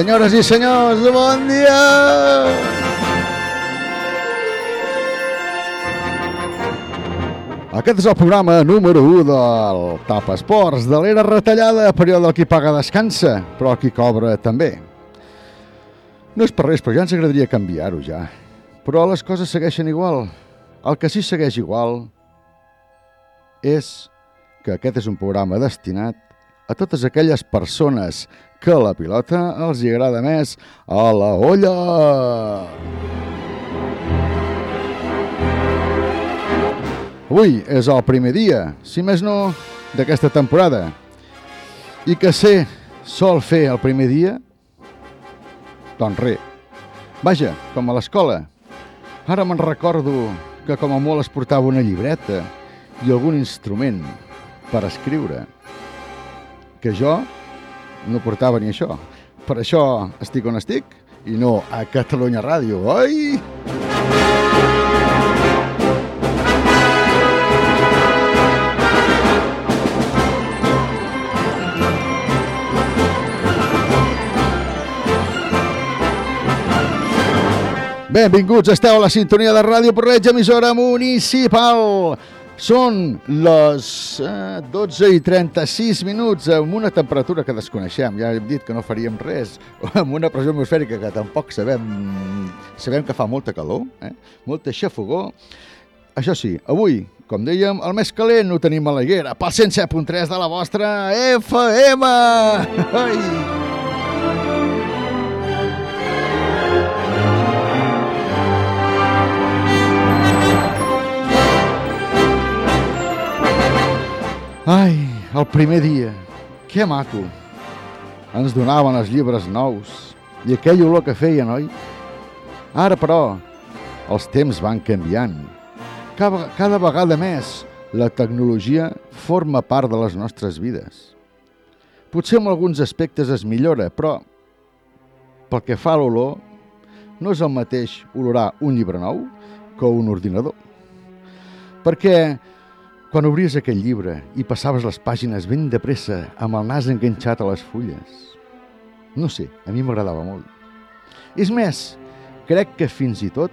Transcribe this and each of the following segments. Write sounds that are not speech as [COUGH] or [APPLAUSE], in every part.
Senyores i senyors, bon dia! Aquest és el programa número 1 del TAP Esports, de l'era retallada, període del qui paga descansa, però qui cobra també. No és per res, però ja ens agradaria canviar-ho ja. Però les coses segueixen igual. El que sí segueix igual és que aquest és un programa destinat a totes aquelles persones que la pilota els hi agrada més a la olla. Avui és el primer dia, si més no, d'aquesta temporada. I que sé sol fer el primer dia? Doncs res. Vaja, com a l'escola. Ara me'n recordo que com a molt es portava una llibreta i algun instrument per escriure. Que jo no portava ni això. Per això estic on estic i no a Catalunya Ràdio, oi? Benvinguts, esteu a la sintonia de Ràdio Porreig, emissora municipal. Són les eh, 12 i 36 minuts amb una temperatura que desconeixem. Ja hem dit que no faríem res amb una pressió atmosfèrica que tampoc sabem, sabem que fa molta calor, eh? molta xafogó. Això sí, avui, com dèiem, el més calent ho tenim a la Higuera, pel 107.3 de la vostra FM! Ai! Ai, el primer dia, que maco. Ens donaven els llibres nous i aquell olor que feien, oi? Ara, però, els temps van canviant. Cada, cada vegada més la tecnologia forma part de les nostres vides. Potser en alguns aspectes es millora, però pel que fa a l'olor, no és el mateix olorar un llibre nou que un ordinador. Perquè quan obries aquell llibre i passaves les pàgines ben de pressa amb el nas enganxat a les fulles. No sé, a mi m'agradava molt. És més, crec que fins i tot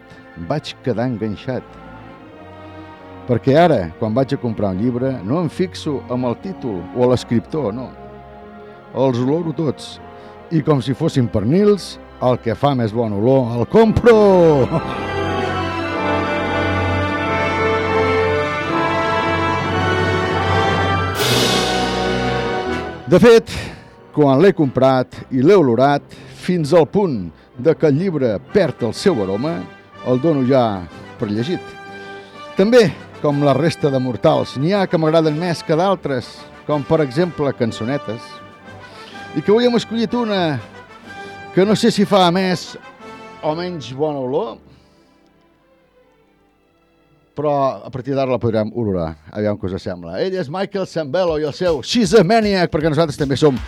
vaig quedar enganxat. Perquè ara, quan vaig a comprar un llibre, no em fixo amb el títol o l'escriptor, no. Els oloro tots. I com si fossin pernils, el que fa més bon olor el compro! [LAUGHS] De fet, quan l'he comprat i l'he olorat, fins al punt de que el llibre perd el seu aroma, el dono ja per llegit. També, com la resta de mortals, n'hi ha que m'agraden més que d'altres, com per exemple cançonetes, i que avui hem escollit una que no sé si fa més o menys bona olor, però a partir d'ara la podrem olorar. Aviam què us sembla. Ell és Michael Sambello i el seu She's a Maniac, perquè nosaltres també som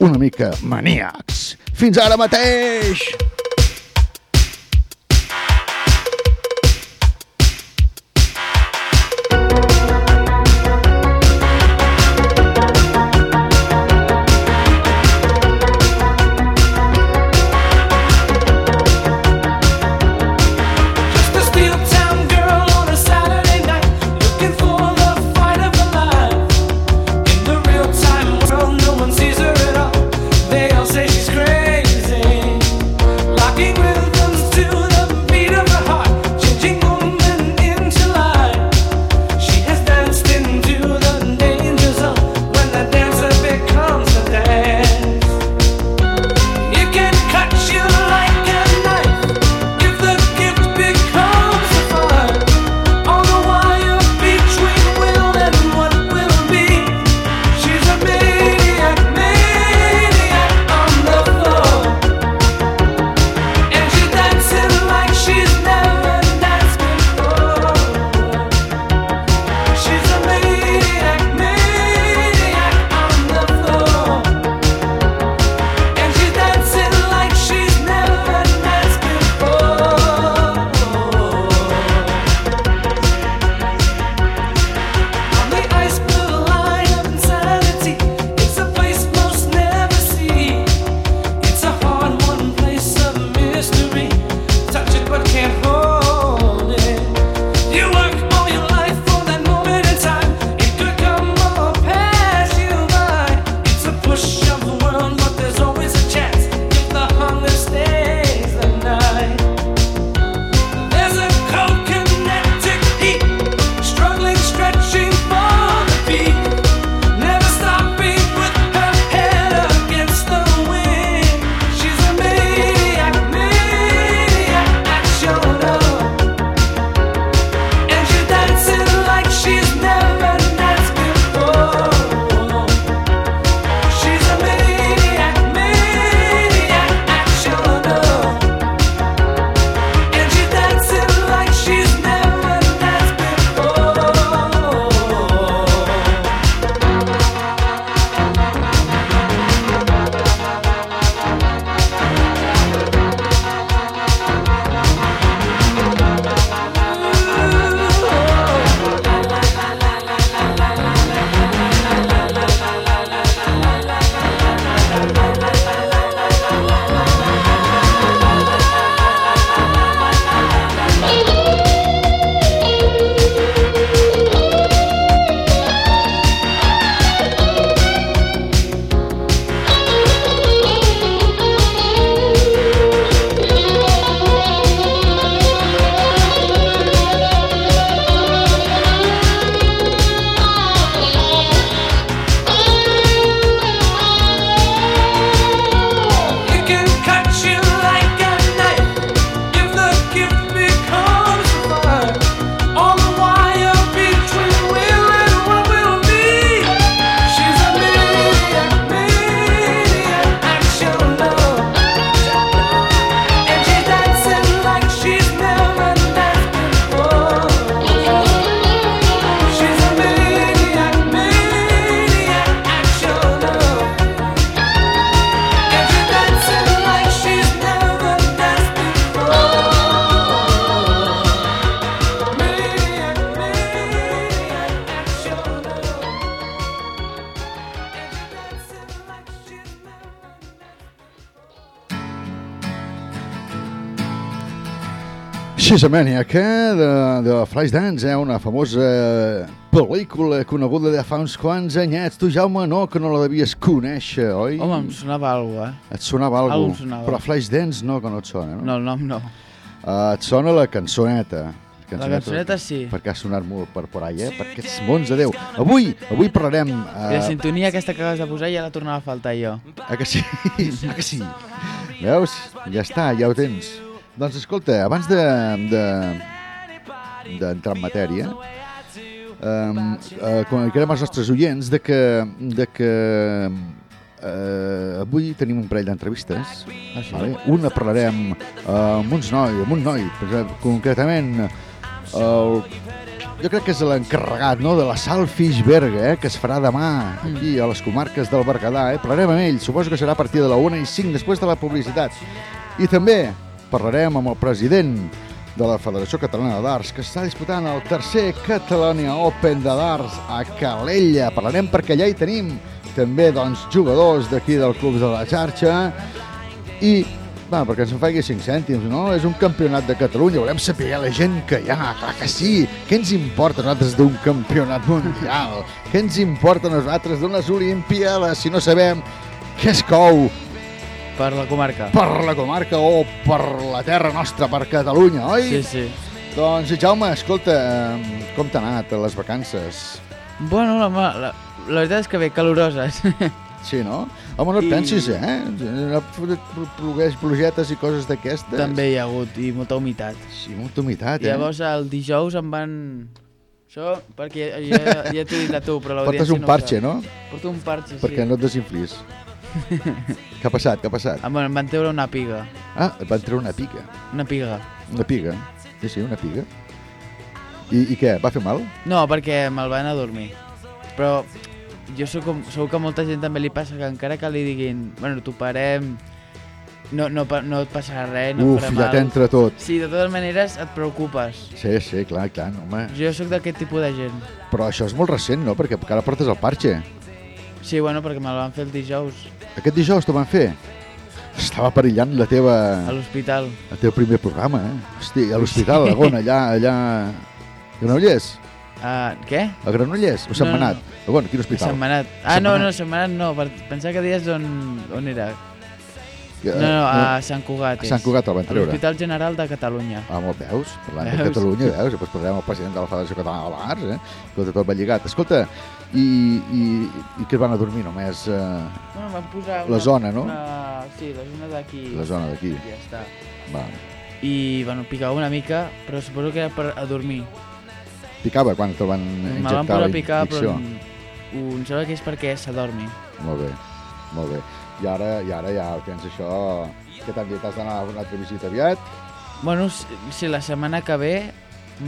una mica maníacs. Fins ara mateix! Say she's crazy She's a Maniac, eh? de, de Flashdance, eh? una famosa pel·lícula coneguda de fa uns quants anyets. Tu, Jaume, no, que no la devies conèixer, oi? Home, em sonava alguna cosa, eh? Et sonava alguna cosa, però Flashdance no, que no et sona, no? No, el nom no. Uh, et sona la cançoneta. La cançoneta sí. Perquè ha sonat molt per por ahí, eh? Per aquests mons de Déu. Avui, avui parlarem... I la Uh, sintonia aquesta que acabes de posar ja la tornava a faltar jo. a que sí? [LAUGHS] a que sí? Veus? Ja està, ja ho tens. Doncs escolta, abans de... de d'entrar en matèria, uh, comunicarem als nostres oients de que, de que uh, avui tenim un parell d'entrevistes. Ah, sí? Vale? Una parlarem uh, amb uns noi, amb un noi, concretament el, jo crec que és l'encarregat no, de la Salfish Berga, eh, que es farà demà aquí a les comarques del Berguedà. Eh? Parlarem amb ell, suposo que serà a partir de la 1 i 5 després de la publicitat. I també parlarem amb el president de la Federació Catalana d'Arts, que està disputant el tercer Catalonia Open de d'Arts a Calella. Parlarem perquè allà hi tenim també doncs, jugadors d'aquí del Club de la Xarxa i va, perquè ens en faci 5 cèntims, no? És un campionat de Catalunya, volem saber la gent que hi ha, clar que sí. Què ens importa a nosaltres d'un campionat mundial? Què ens importa a nosaltres d'unes Olimpíades si no sabem què es cou Per la comarca. per la comarca o per la terra nostra, per Catalunya, oi? Sí, sí. Doncs, Jaume, escolta, com t'ha anat les vacances? Bueno, la, la, la, veritat és que bé, caloroses. [LAUGHS] Sí, no? Home, no et I- pensis, eh? No plugetes i coses d'aquestes. També hi ha hagut, i molta humitat. Sí, molta humitat, I eh? llavors el dijous em van... Això, perquè ja, ja t'ho he dit a tu, però l'audiència Portes un no ho parxe, sap. no? Porto un parxe, sí. Perquè no et desinflis. Què ha passat? Què ha passat? Ah, em van treure una piga. Ah, et van treure una pica. Una piga. Una piga. Sí, sí, una piga. I, i què? Va fer mal? No, perquè me'l van a dormir. Però jo sóc com, segur que a molta gent també li passa que encara que li diguin bueno, t'ho parem, no, no, pa- no et passarà res, no et Uf, farà ja mal. t'entra tot. Sí, de totes maneres et preocupes. Sí, sí, clar, clar, no, home. Jo sóc d'aquest tipus de gent. Però això és molt recent, no? Perquè encara portes el parxe. Sí, bueno, perquè me'l van fer el dijous Aquest dijous t'ho van fer? Estava perillant la teva, a l'hospital. el teu primer programa, eh? Hosti, a l'hospital, a on? Allà, allà... Granollers? Uh, què? A Granollers? O No, Sentmenat? no. A on? Quin hospital? Setmanat. Ah, no, Sentmenat. no, setmanat no. Pensar que dies on, on era. Que- No, no, a Sant Cugat. a. Sant Cugat el van A treure. l'Hospital General de Catalunya. Ah, molt veus? Parlant de Veus? Catalunya, veus? Després parlarem amb el president de la Federació Catalana de l'Arts, eh? Escolta, tot va lligat. Escolta, i, i, i es van a dormir només eh, Bueno, van posar la zona, no? Una... Sí, la zona d'aquí. La zona d'aquí. Ja està. Va. I, bueno, picava una mica, però suposo que era per a dormir. Picava quan te'l van Me van injectar posar a picar, però injecció. em sembla que és perquè s'adormi. Molt bé, molt bé. I ara, i ara ja tens això... Què t'han dit? Has d'anar a una altra visita aviat? Bueno, si, si la setmana que ve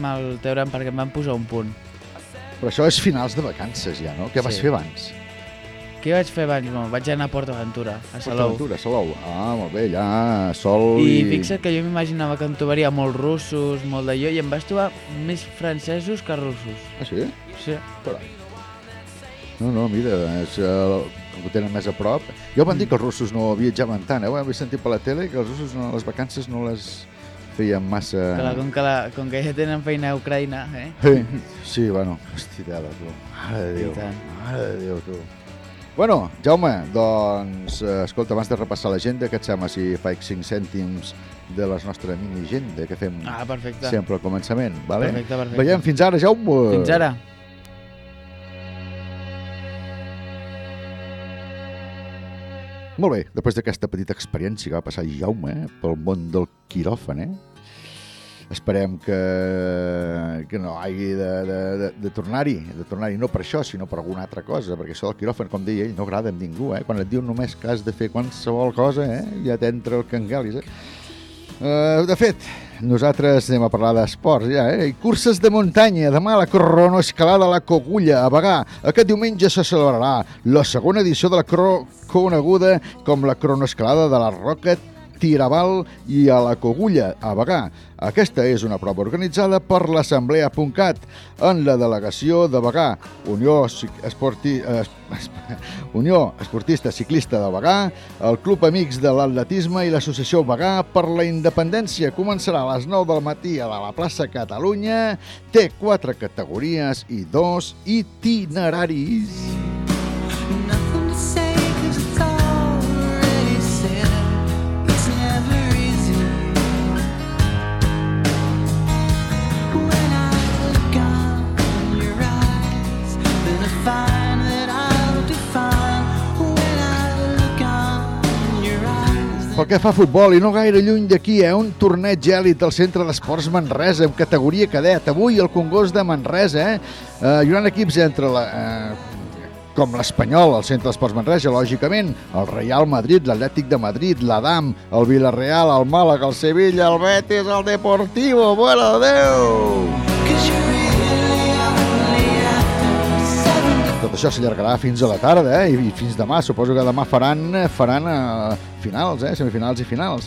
me'l trauran perquè em van posar un punt. Però això és finals de vacances ja, no? Què vas Sí. fer abans? Què vaig fer abans? Bueno, vaig anar a Port Aventura, a Salou. PortAventura, Salou. Ah, molt bé, ja sol I i... fixa't que jo m'imaginava que em trobaria molts russos, molt d'allò, i em vaig trobar més francesos que russos. Ah, sí? Sí. Carai. No, no, mira, és, uh, ho tenen més a prop. Jo van dir que els russos no viatjaven tant, eh? Ho he sentit per la tele, que els russos no, les vacances no les feien massa... La, com, que la, com que ja tenen feina a Ucraïna, eh? Sí, sí, bueno, hosti, tela, tu. Mare de Déu, mare de Déu, tu. Bueno, Jaume, doncs, eh, escolta, abans de repassar l'agenda, què et sembla si faig 5 cèntims de la nostra mini-agenda que fem Ah, perfecte. sempre al començament, vale? Perfecte, perfecte. Veiem fins ara, Jaume. Fins ara. Molt bé, després d'aquesta petita experiència que va passar Jaume eh, pel món del quiròfan, eh? Esperem que, que no hagi de, de, de, de tornar-hi, de tornar-hi no per això, sinó per alguna altra cosa, perquè això del quiròfan, com deia ell, no agrada a ningú, eh? Quan et diuen només que has de fer qualsevol cosa, eh? Ja t'entra el cangalis, eh? Uh, de fet, nosaltres anem a parlar d'esports ja, eh? I curses de muntanya, demà la cronoescalada a la Cogulla, a Bagà. Aquest diumenge se celebrarà la segona edició de la cro coneguda com la cronoescalada de la Roca Tiraval i a la Cogulla, a Bagà. Aquesta és una prova organitzada per l'Assemblea.cat en la delegació de Bagà, Unió, Esporti... Eh, [LAUGHS] Unió Esportista Ciclista de Bagà, el Club Amics de l'Atletisme i l'Associació Bagà per la Independència. Començarà a les 9 del matí a la plaça Catalunya, té quatre categories i dos itineraris. Pel que fa a futbol, i no gaire lluny d'aquí, eh, un torneig èlit al Centre d'Esports Manresa, en categoria cadet. Avui el Congost de Manresa, eh? eh hi haurà equips entre la... Eh, com l'Espanyol, el Centre d'Esports Manresa, lògicament, el Real Madrid, l'Atlètic de Madrid, l'Adam, el Villarreal, el Màlaga, el Sevilla, el Betis, el Deportivo, bueno, adeu! Tot això s'allargarà fins a la tarda, eh? I, i fins demà. Suposo que demà faran, faran eh, finals, eh? Semifinals i finals.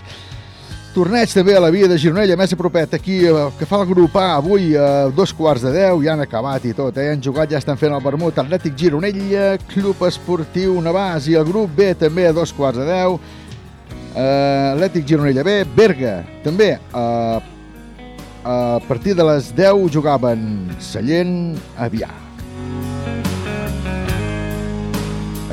Torneig també a la via de Gironella, més a propet, aquí, eh, que fa el grup A, avui a dos quarts de deu, ja han acabat i tot, eh? Han jugat, ja estan fent el vermut, Atlètic Gironella, Club Esportiu Navàs i el grup B també a dos quarts de deu, eh, Atlètic Gironella B, Berga, també eh, a partir de les 10 jugaven Sallent, Avià.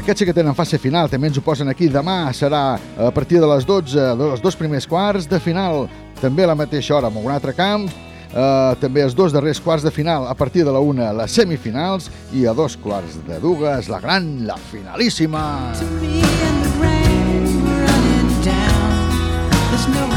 Aquests sí que tenen fase final, també ens ho posen aquí. Demà serà a partir de les 12, dels dos primers quarts de final, també a la mateixa hora, amb un altre camp. Uh, també els dos darrers quarts de final a partir de la una les semifinals i a dos quarts de dues la gran, la finalíssima to me and the rain running down. There's no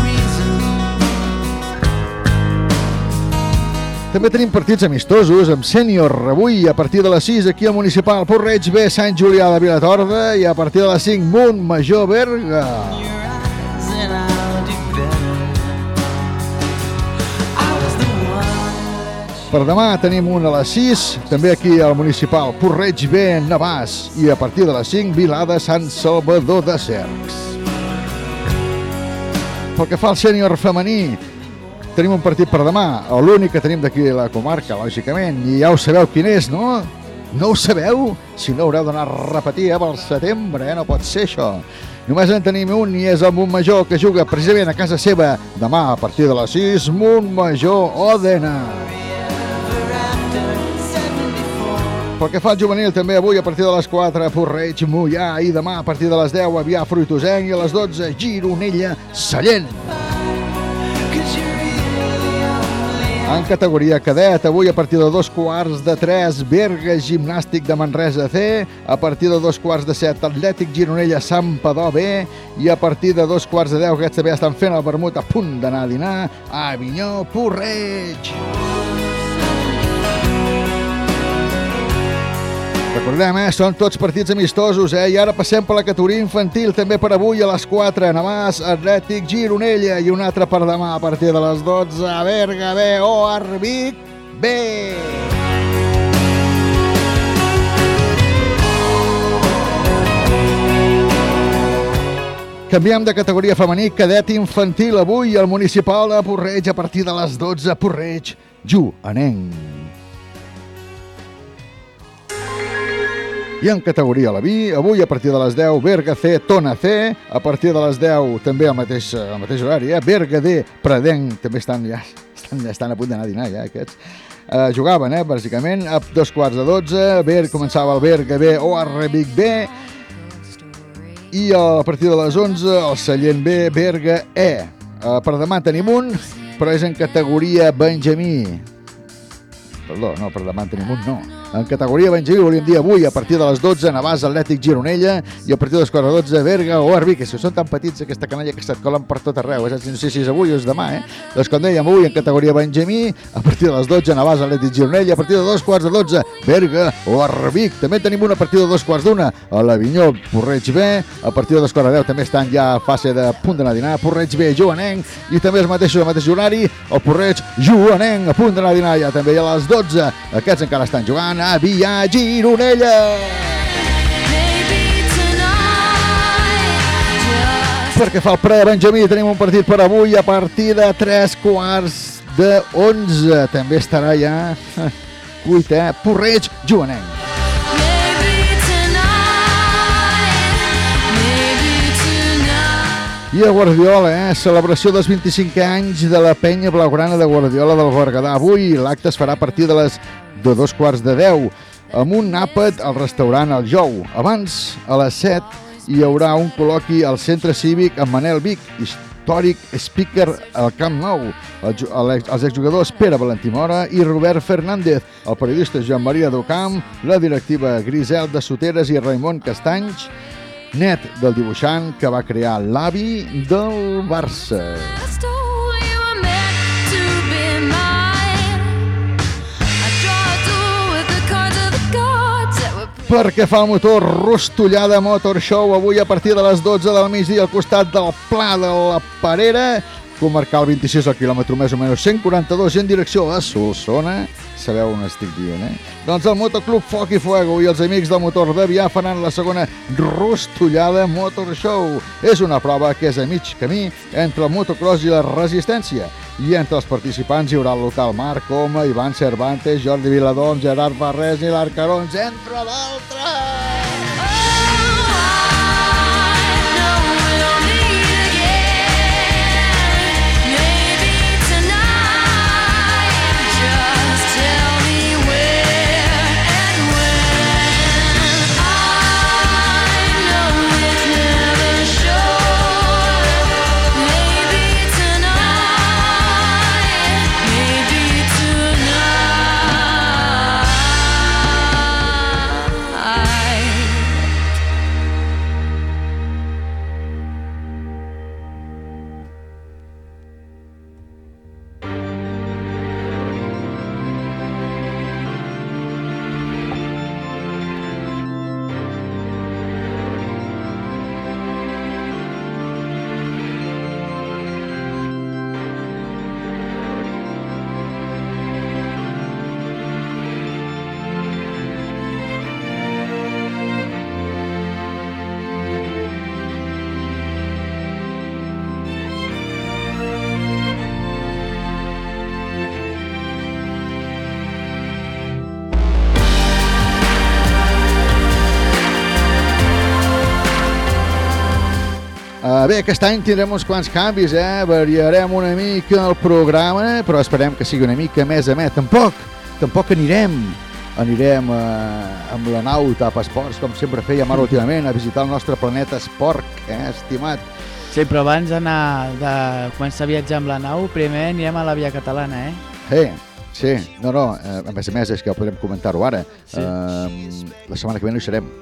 També tenim partits amistosos amb sènior avui a partir de les 6 aquí al Municipal Porreig B, Sant Julià de Vilatorda i a partir de les 5 Munt Major Berga. Per demà tenim un a les 6, també aquí al Municipal Porreig B, Navàs i a partir de les 5 Vilada Sant Salvador de Cercs. Pel que fa al sènior femení, tenim un partit per demà, l'únic que tenim d'aquí a la comarca, lògicament, i ja ho sabeu quin és, no? No ho sabeu? Si no haureu d'anar a repetir eh, pel setembre, eh? no pot ser això. Només en tenim un i és el Montmajor que juga precisament a casa seva demà a partir de les 6, Montmajor 74. Pel que fa al juvenil, també avui a partir de les 4, Porreig, Mollà, i demà a partir de les 10, Avià, Fruitosenc, i a les 12, Gironella, Sallent. En categoria cadet, avui a partir de dos quarts de 3, Berga Gimnàstic de Manresa C, a partir de dos quarts de 7, Atlètic Gironella Sant Padó B, i a partir de dos quarts de 10, aquests també estan fent el vermut a punt d'anar a dinar, a Avinyó, Porreig. Recordem, eh? Són tots partits amistosos, eh? I ara passem per la categoria infantil, també per avui a les 4, Navàs, Atlètic, Gironella, i un altre per demà a partir de les 12, a Berga, B, o Arbic, B. Canviem de categoria femení, cadet infantil, avui al municipal de Porreig, a partir de les 12, Porreig, Joanenc. I en categoria la vi, avui a partir de les 10, Berga C, Tona C, a partir de les 10, també al mateix, al mateix horari, eh? Berga D, Predenc, també estan ja, estan, estan a punt d'anar a dinar ja aquests. Uh, jugaven, eh, bàsicament, a dos quarts de 12, Ber, començava el Berga B o Arrebic B, i a partir de les 11, el Sallent B, Berga E. Uh, per demà tenim un, però és en categoria Benjamí. Perdó, no, per demà en tenim un, no. En categoria Benjamí volíem dir avui a partir de les 12 Navàs Atlètic Gironella i a partir de les 4 12 Berga o Arbi, que si són tan petits aquesta canalla que se't colen per tot arreu, eh? no sé si és avui o és demà, eh? Doncs com dèiem avui en categoria Benjamí, a partir de les 12 Navàs Atlètic Gironella, a partir de dos quarts de 12 Berga o Arbic, també tenim una a partir de dos quarts d'una a l'Avinyó Porreig B, a partir de dos quarts de 10 també estan ja a fase de punt d'anar a dinar, Porreig B, Joanenc, i també els mateixos al mateix horari, el Porreig Joanenc a punt d'anar a dinar ja també a les 12, aquests encara estan jugant a Via Gironella. Perquè fa el pre Benjamí tenim un partit per avui a partir de 3 quarts de 11. També estarà ja cuit, eh? Porreig. Maybe tonight, maybe tonight. I a Guardiola, eh? Celebració dels 25 anys de la penya blaugrana de Guardiola del Berguedà. Avui l'acte es farà a partir de les de dos quarts de 10 amb un àpat al restaurant El Jou. Abans, a les 7, hi haurà un col·loqui al centre cívic amb Manel Vic, històric speaker al Camp Nou, els exjugadors Pere Valentí Mora i Robert Fernández, el periodista Joan Maria Docamp, la directiva Grisel de Soteres i Raimon Castanys, net del dibuixant que va crear l'avi del Barça. Perquè fa el motor Rostollada Motor Show avui a partir de les 12 del migdia al costat del Pla de la Parera comarcal 26 al quilòmetre més o menys 142 en direcció a Solsona sabeu on estic dient, eh? Doncs el Motoclub Foc i Fuego i els amics del motor de Vià faran la segona Rostollada Motor Show. És una prova que és a mig camí entre el motocross i la resistència. I entre els participants hi haurà el local Marc Coma, Ivan Cervantes, Jordi Viladons, Gerard Barrés i l'Arcarons, entre d'altres. Bé, aquest any tindrem uns quants canvis, eh? Variarem una mica el programa, però esperem que sigui una mica més a més. Tampoc, tampoc anirem anirem eh, amb la nau Tap Esports, com sempre fèiem ara últimament, a visitar el nostre planeta Esport, eh, estimat. Sí, però abans d'anar de començar a viatjar amb la nau, primer anirem a la via catalana, eh? Eh, sí, no, no, eh, a més a més és que podem comentar-ho ara. Sí. Eh, la setmana que ve no hi serem.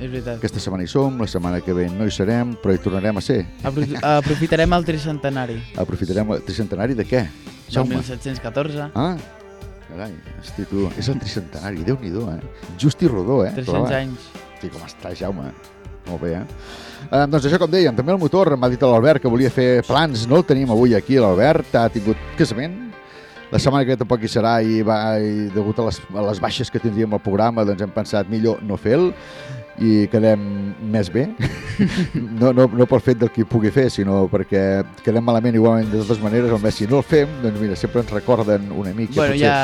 És veritat. Aquesta setmana hi som, la setmana que ve no hi serem, però hi tornarem a ser. Apro aprofitarem el tricentenari Aprofitarem el tricentenari de què? del Jaume? 1714. Ah, carai, hosti, tu, és el tricentenari, Déu-n'hi-do, eh? Just i rodó, eh? 300 Però anys. Hosti, com està, Jaume? Molt bé, eh? Eh, doncs això, com dèiem, també el motor, m'ha dit l'Albert que volia fer plans, no el tenim avui aquí, l'Albert, ha tingut casament, la setmana que tampoc hi serà i, va, i degut a les, a les baixes que tindríem al programa, doncs hem pensat millor no fer-lo i quedem més bé, no, no, no pel fet del que pugui fer, sinó perquè quedem malament igualment de totes maneres, almenys si no el fem, doncs mira, sempre ens recorden una mica, Bueno, ja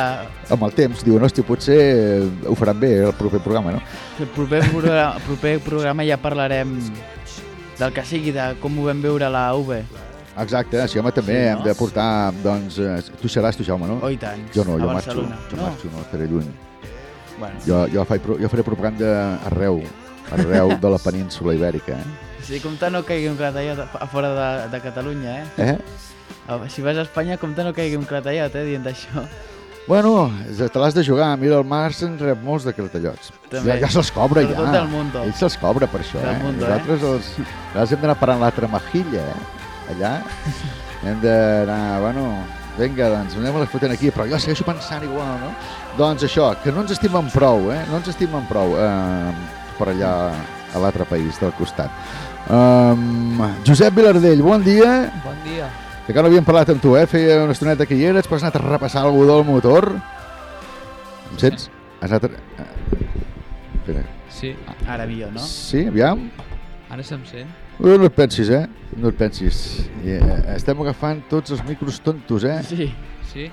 amb el temps, diuen, hosti, potser eh, ho faran bé el proper programa, no? el proper, programa, proper programa ja parlarem del que sigui, de com ho vam veure a la UV. Exacte, sí, home, també Sí, no? hem de portar, doncs, eh, tu seràs tu, Jaume, no? Oh, i tant. jo no, a jo marxo, Barcelona. jo no? marxo, no estaré lluny. Bueno, Jo, jo, faig, jo faré propaganda arreu, arreu de la península ibèrica, eh? sí, compte no caigui un clatellot a a fora de, de Catalunya, eh? eh? Si vas a Espanya, compte no caigui un clatellot, eh, dient això. Bueno, te l'has de jugar, mira, el Mars en rep molts de cartellots. També. Ja, ja se'ls cobra, Però ja. tot del mundo. Ell se'ls cobra per això, Del eh? mundo, Nosaltres els, nosaltres hem d'anar parant l'altra majilla, eh? Allà hem d'anar, bueno, vinga, doncs anem-la fotent aquí, però jo segueixo pensant igual, no? Doncs això, que no ens estimen prou, eh? No ens estimen prou eh, per allà a l'altre país del costat. Um, Josep Vilardell, bon dia. Bon dia. Que encara no havíem parlat amb tu, eh? Feia una estoneta que hi eres, però has anat a repassar alguna del motor. Em sents? Has anat a... eh, Espera. Sí, Ara millor, no? Sí, aviam. ara se'm sent. No, no et pensis, eh? No et pensis. I, eh, estem agafant tots els micros tontos, eh? Sí, Sí?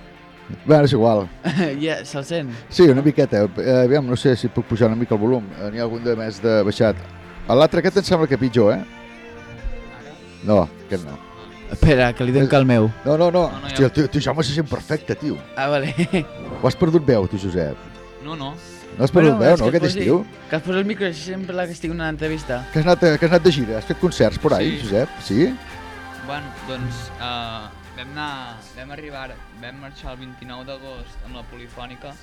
Bé, és igual. [LAUGHS] ja se'l sent. Sí, una miqueta. Eh, aviam, no sé si puc pujar una mica el volum. Eh, N'hi ha algun de més de baixat. A L'altre aquest em sembla que pitjor, eh? No, aquest no. Espera, que li dono el meu. No, no, no. No, no, ja- Hòstia, tu, tu Jaume se sent perfecte, tio. Ah, vale. [LAUGHS] Ho has perdut veu, tu, Josep. No, no. No has perdut veu, és no, que aquest es posi- estiu? Que es posa el micro sempre la que estic en una entrevista. Que has, anat, que has anat de gira? Has fet concerts por ahí, Sí. Josep? Sí? Bueno, doncs uh, vam anar, vam arribar, vam marxar el 29 d'agost amb la Polifònica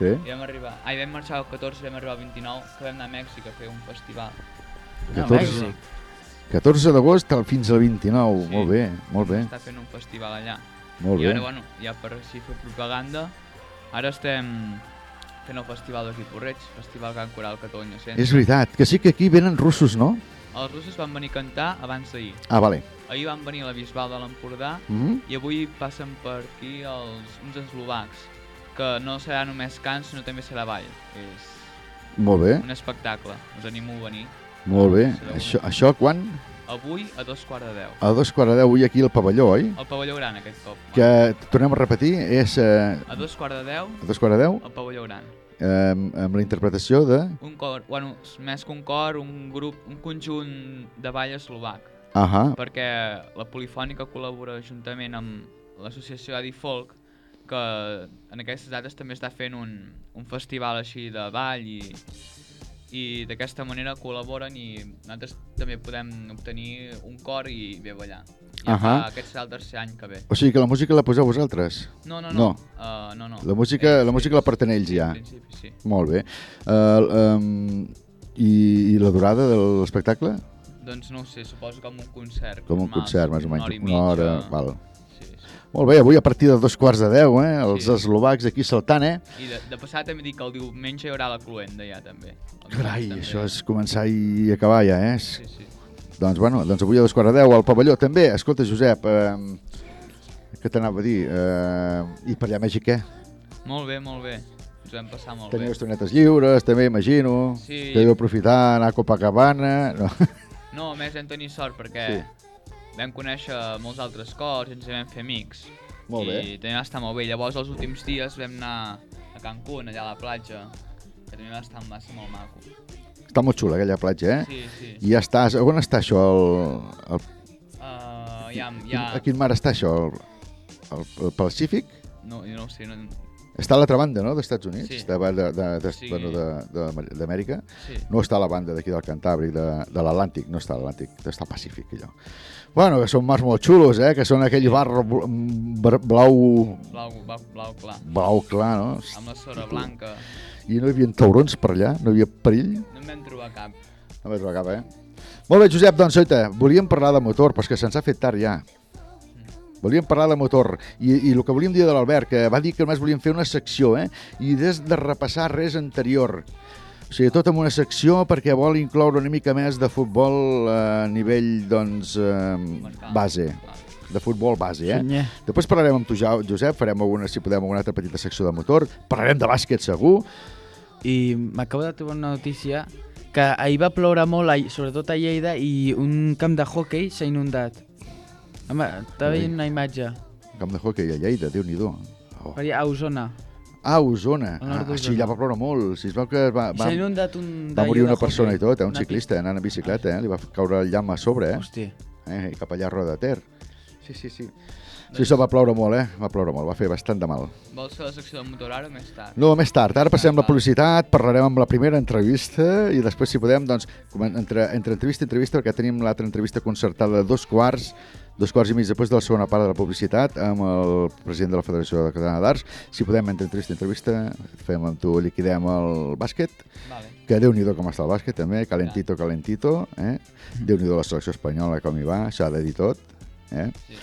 Sí. i vam arribar, ai, vam marxar el 14 i vam arribar el 29 que vam anar a Mèxic a fer un festival. No, 14, Mèxic. 14 d'agost fins al 29. Sí. Molt bé, molt bé, Està fent un festival allà. molt I bé. ara, bueno, ja per així fer propaganda, ara estem fent el festival d'aquí Porreig, Festival Can Coral Catalunya Centre. És veritat, que sí que aquí venen russos, no? Els russos van venir a cantar abans d'ahir. Ah, vale. Ahir van venir a la Bisbal de l'Empordà Mm -hmm. i avui passen per aquí els, uns eslovacs, que no serà només cant, sinó també serà ball. És Molt bé, un espectacle, us animo a venir. molt bé. Serà Això, això quan? Avui a dos quarts de deu. A dos quarts de deu, avui aquí al pavelló, oi? Al pavelló gran aquest cop. Que, tornem a repetir, és eh, A dos quarts de deu, a dos quarts de deu, al pavelló gran. eh, amb la interpretació de... Un cor, bueno, més que un cor, un grup, un conjunt de ball eslovac. Ahà, perquè la Polifònica col·labora juntament amb l'associació Adi Folk, que en aquestes dates també està fent un, un festival així de ball i, i d'aquesta manera col·laboren i nosaltres també podem obtenir un cor i bé ballar. Ja Ahà. fa, aquest serà el tercer any que ve. o sigui que la música la poseu vosaltres. No, no, No. no. Uh, no, no. La música, Ells, la música la porten ells sí, ja. Principi, sí. Molt bé. Uh, um, i, I la durada de l'espectacle? Doncs no ho sé, suposo com un concert. Com un normal, concert, més o menys. Una hora. mitja. val. Sí, sí. Molt bé, avui a partir de dos quarts de deu, eh? Els Sí. eslovacs aquí saltant, eh? I de, de passat també dic que el diumenge hi haurà la cluenda ja també. Carai, dimarts això també. és començar i acabar ja, eh? Sí, sí. Doncs, bueno, doncs avui a dos quarts de deu al pavelló també. Escolta, Josep, eh, què t'anava a dir? Eh, I per allà a Mèxic, què? Molt bé, molt bé. Ens vam passar molt Teniu bé. estonetes lliures, també, imagino. Sí. Que heu aprofitar, anar a Copacabana... No. No, més vam tenir sort perquè Sí. vam conèixer molts altres cors i ens vam fer amics. Molt bé. I també va estar molt bé. Llavors, els últims dies vam anar a Cancún, allà a la platja, que també va estar, va ser molt maco. Està molt xula aquella platja, eh? Sí, sí. I ja estàs... On està això? El, el, Uh, ja, ja. ja... A quin mar està això? El, el, el Pacífic? No, jo no ho sé, no... Està a l'altra banda, no?, dels Estats Units, Sí. de, de, de, de, Sí. bueno, de- de- d'Amèrica. Sí. No està a la banda d'aquí del Cantàbric, de, de l'Atlàntic, no està a l'Atlàntic, està al Pacífic, allò. Bueno, que són mars molt xulos, eh?, que són aquell bar bl- br- blau, Blau, blau, blau clar. blau clar, no? Amb la sora blanca. I no hi havia taurons per allà, no hi havia perill. No en vam trobar cap. No veig cap, eh? Molt bé, Josep, doncs, oita, volíem parlar de motor, però és que se'ns ha fet tard ja. Volíem parlar de motor i, i el que volíem dir de l'Albert, que va dir que només volíem fer una secció, eh? I des de repassar res anterior. O sigui, tot amb una secció perquè vol incloure una mica més de futbol a nivell, doncs, eh, base, de futbol base, eh? Senyor. Després parlarem amb tu, Jo- Josep, farem alguna, si podem, alguna altra petita secció de motor, parlarem de bàsquet segur, I m'acabo de trobar una notícia que ahir va ploure molt, sobretot a Lleida, i un camp de hockey s'ha inundat. Home, estava veient una imatge. camp de hockey a Lleida, Déu-n'hi-do. Oh. Per allà, a Osona. Ah, a Osona. Nord Ah, sí, allà va ploure molt. Si es veu que va, va, un... va morir una de persona hoquei. i tot, eh? un ciclista anant en bicicleta, eh? li va caure el llamp a sobre, eh? Hòstia. eh? I cap allà a Roda Ter. Sí, sí, sí. Sí, això va ploure molt, eh? Va ploure molt, va fer bastant de mal. Vols fer la secció del motor ara o més tard? No, més tard. Ara passem la publicitat, parlarem amb la primera entrevista i després, si podem, doncs, entre, entre entrevista i entrevista, perquè tenim l'altra entrevista concertada de dos quarts, dos quarts i mig després de la segona part de la publicitat amb el president de la Federació de Catalana d'Arts. Si podem, entre entrevista i entrevista, fem amb tu, liquidem el bàsquet, Vale. que déu nhi com està el bàsquet també, calentito, calentito, eh? déu nhi la selecció espanyola com hi va, s'ha de dir tot, eh? Sí.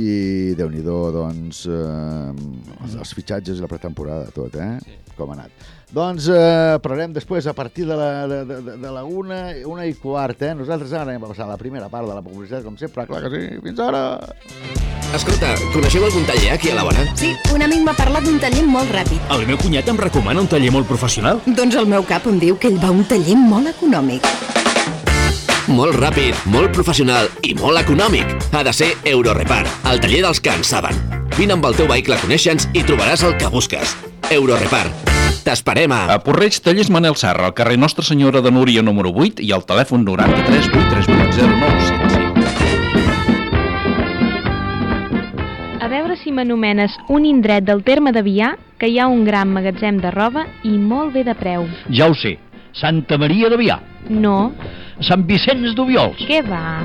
i déu nhi doncs, eh, els fitxatges i la pretemporada, tot, eh? Sí. Com ha anat. Doncs eh, parlarem després a partir de la, de, de, de la una, una i quart, eh? Nosaltres ara anem a passar a la primera part de la publicitat, com sempre, clar que sí, fins ara! Escolta, coneixeu algun taller aquí a la vora? Sí, un amic m'ha parlat d'un taller molt ràpid. El meu cunyat em recomana un taller molt professional. Doncs el meu cap em diu que ell va a un taller molt econòmic. Molt ràpid, molt professional i molt econòmic. Ha de ser Eurorepar, el taller dels que en saben. Vine amb el teu vehicle a conèixer-nos i trobaràs el que busques. Eurorepar. T'esperem a... A Porreig, tallers Manel Serra, al carrer Nostra Senyora de Núria número 8 i al telèfon 93 838 0975. A veure si m'anomenes un indret del terme de Vià que hi ha un gran magatzem de roba i molt bé de preu. Ja ho sé. Santa Maria de Vià. No, Sant Vicenç d'Ubiols. què va?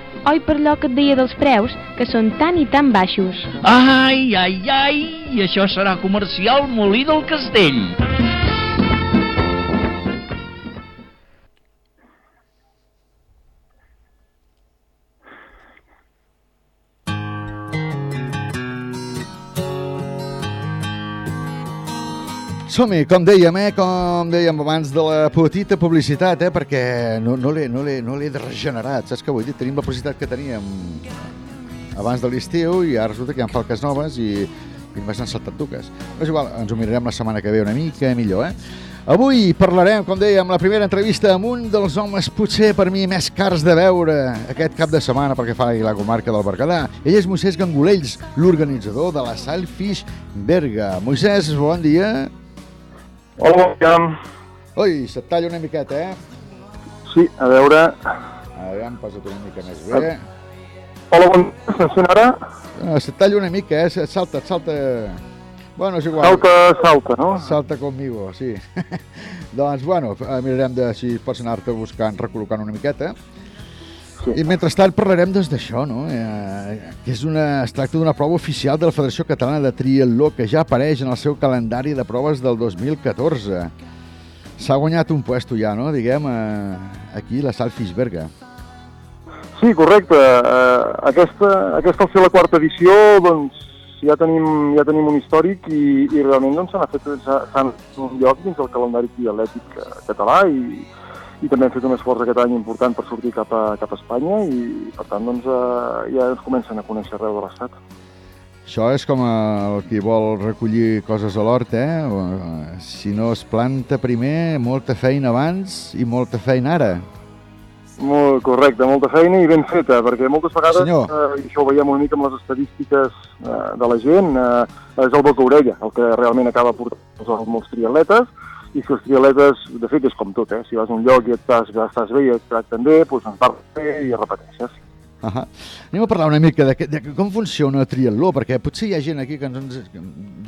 Oi per allò que et deia dels preus, que són tan i tan baixos. Ai, ai, ai, això serà comercial Molí del Castell. Som-hi, com dèiem, eh? com dèiem abans de la petita publicitat, eh? perquè no, no l'he no no regenerat, saps què vull dir? Tenim la publicitat que teníem abans de l'estiu i ara resulta que hi ha falques noves i, i només n'han saltat. Però és igual, ens ho mirarem la setmana que ve una mica millor, eh? Avui parlarem, com dèiem, la primera entrevista amb un dels homes potser per mi més cars de veure aquest cap de setmana perquè fa la comarca del Berguedà. Ell és Moisès Gangolells, l'organitzador de la Salfish Berga. Moisès, bon dia. Hola, bon dia. Ui, se't talla una miqueta, eh? Sí, a veure... Aviam, posa't una mica més bé. Hola, bon dia. Se'n sent ara? Ah, se't talla una mica, eh? Et salta, et salta... Bueno, és igual. Salta, salta, no? Salta conmigo, sí. [LAUGHS] doncs, bueno, eh, mirarem de si pots anar-te buscant, recol·locant una miqueta. Sí. I mentrestant parlarem doncs d'això, no? Eh, que és una, es tracta d'una prova oficial de la Federació Catalana de Triatló que ja apareix en el seu calendari de proves del 2014. S'ha guanyat un puesto ja, no? Diguem, eh, aquí, la Salfish Berga. Sí, correcte. Eh, aquesta, aquesta al ser la quarta edició, doncs ja tenim, ja tenim un històric i, i realment doncs, s'han fet s'ha- s'han fet un lloc dins del calendari triatlètic eh, català i, i també hem fet un esforç aquest any important per sortir cap a, cap a Espanya i per tant doncs, eh, ja ens comencen a conèixer arreu de l'Estat. Això és com el qui vol recollir coses a l'hort, eh? Si no es planta primer, molta feina abans i molta feina ara. Molt correcte, molta feina i ben feta, perquè moltes vegades, Senyor. eh, això ho veiem una mica amb les estadístiques eh, de la gent, eh, és el boca-orella, el que realment acaba portant els molts triatletes, i si els triatletes, de fet és com tot, eh? si vas a un lloc i et estàs, estàs bé i et tracten bé, doncs en parles bé i repeteixes. Ahà. Anem a parlar una mica de, de com funciona el triatló, perquè potser hi ha gent aquí que ens...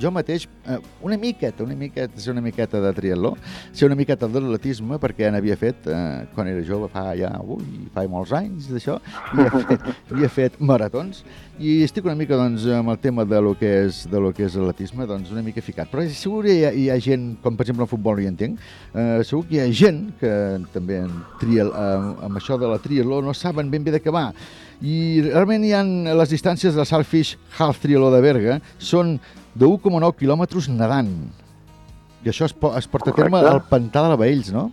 Jo mateix, eh, una miqueta, una miqueta, sé una miqueta de triatló, sé una miqueta d'atletisme, perquè n'havia fet, eh, quan era jove, fa ja, ui, fa molts anys d'això, havia, havia fet maratons, i estic una mica doncs, amb el tema de lo que és, de lo que és atletisme, doncs una mica ficat. Però segur que hi ha, hi ha gent, com per exemple en futbol no hi entenc, eh, segur que hi ha gent que també en trial, eh, amb això de la triatló no saben ben bé de què va. I realment hi ha les distàncies de la Salfish Half Triatló de Berga són de 1,9 quilòmetres nedant. I això es, po es porta a terme Correcte. al pantà de la Baells, no?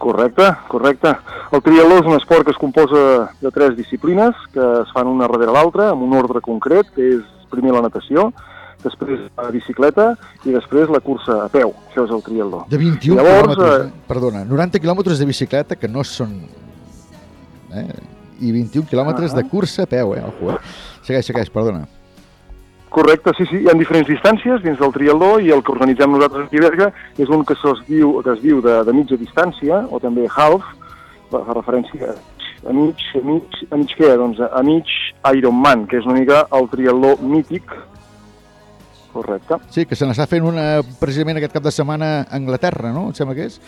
Correcte, correcte. El triatló és un esport que es composa de tres disciplines que es fan una darrere l'altra, amb un ordre concret, que és primer la natació, després la bicicleta i després la cursa a peu. Això és el triatló. De 21 Llavors, quilòmetres, eh, eh? perdona, 90 quilòmetres de bicicleta, que no són... Eh? I 21 quilòmetres de cursa a peu, eh? Ojo, eh? Segueix, segueix, perdona. Correcte, sí, sí, hi ha diferents distàncies dins del triatló i el que organitzem nosaltres aquí a Berga és un que es diu, que es diu de, de mitja distància, o també half, fa referència a mig, a mig, a mig què? Doncs a mig Ironman, que és una mica el triatló mític. Correcte. Sí, que se n'està fent una precisament aquest cap de setmana a Anglaterra, no? Em sembla que és.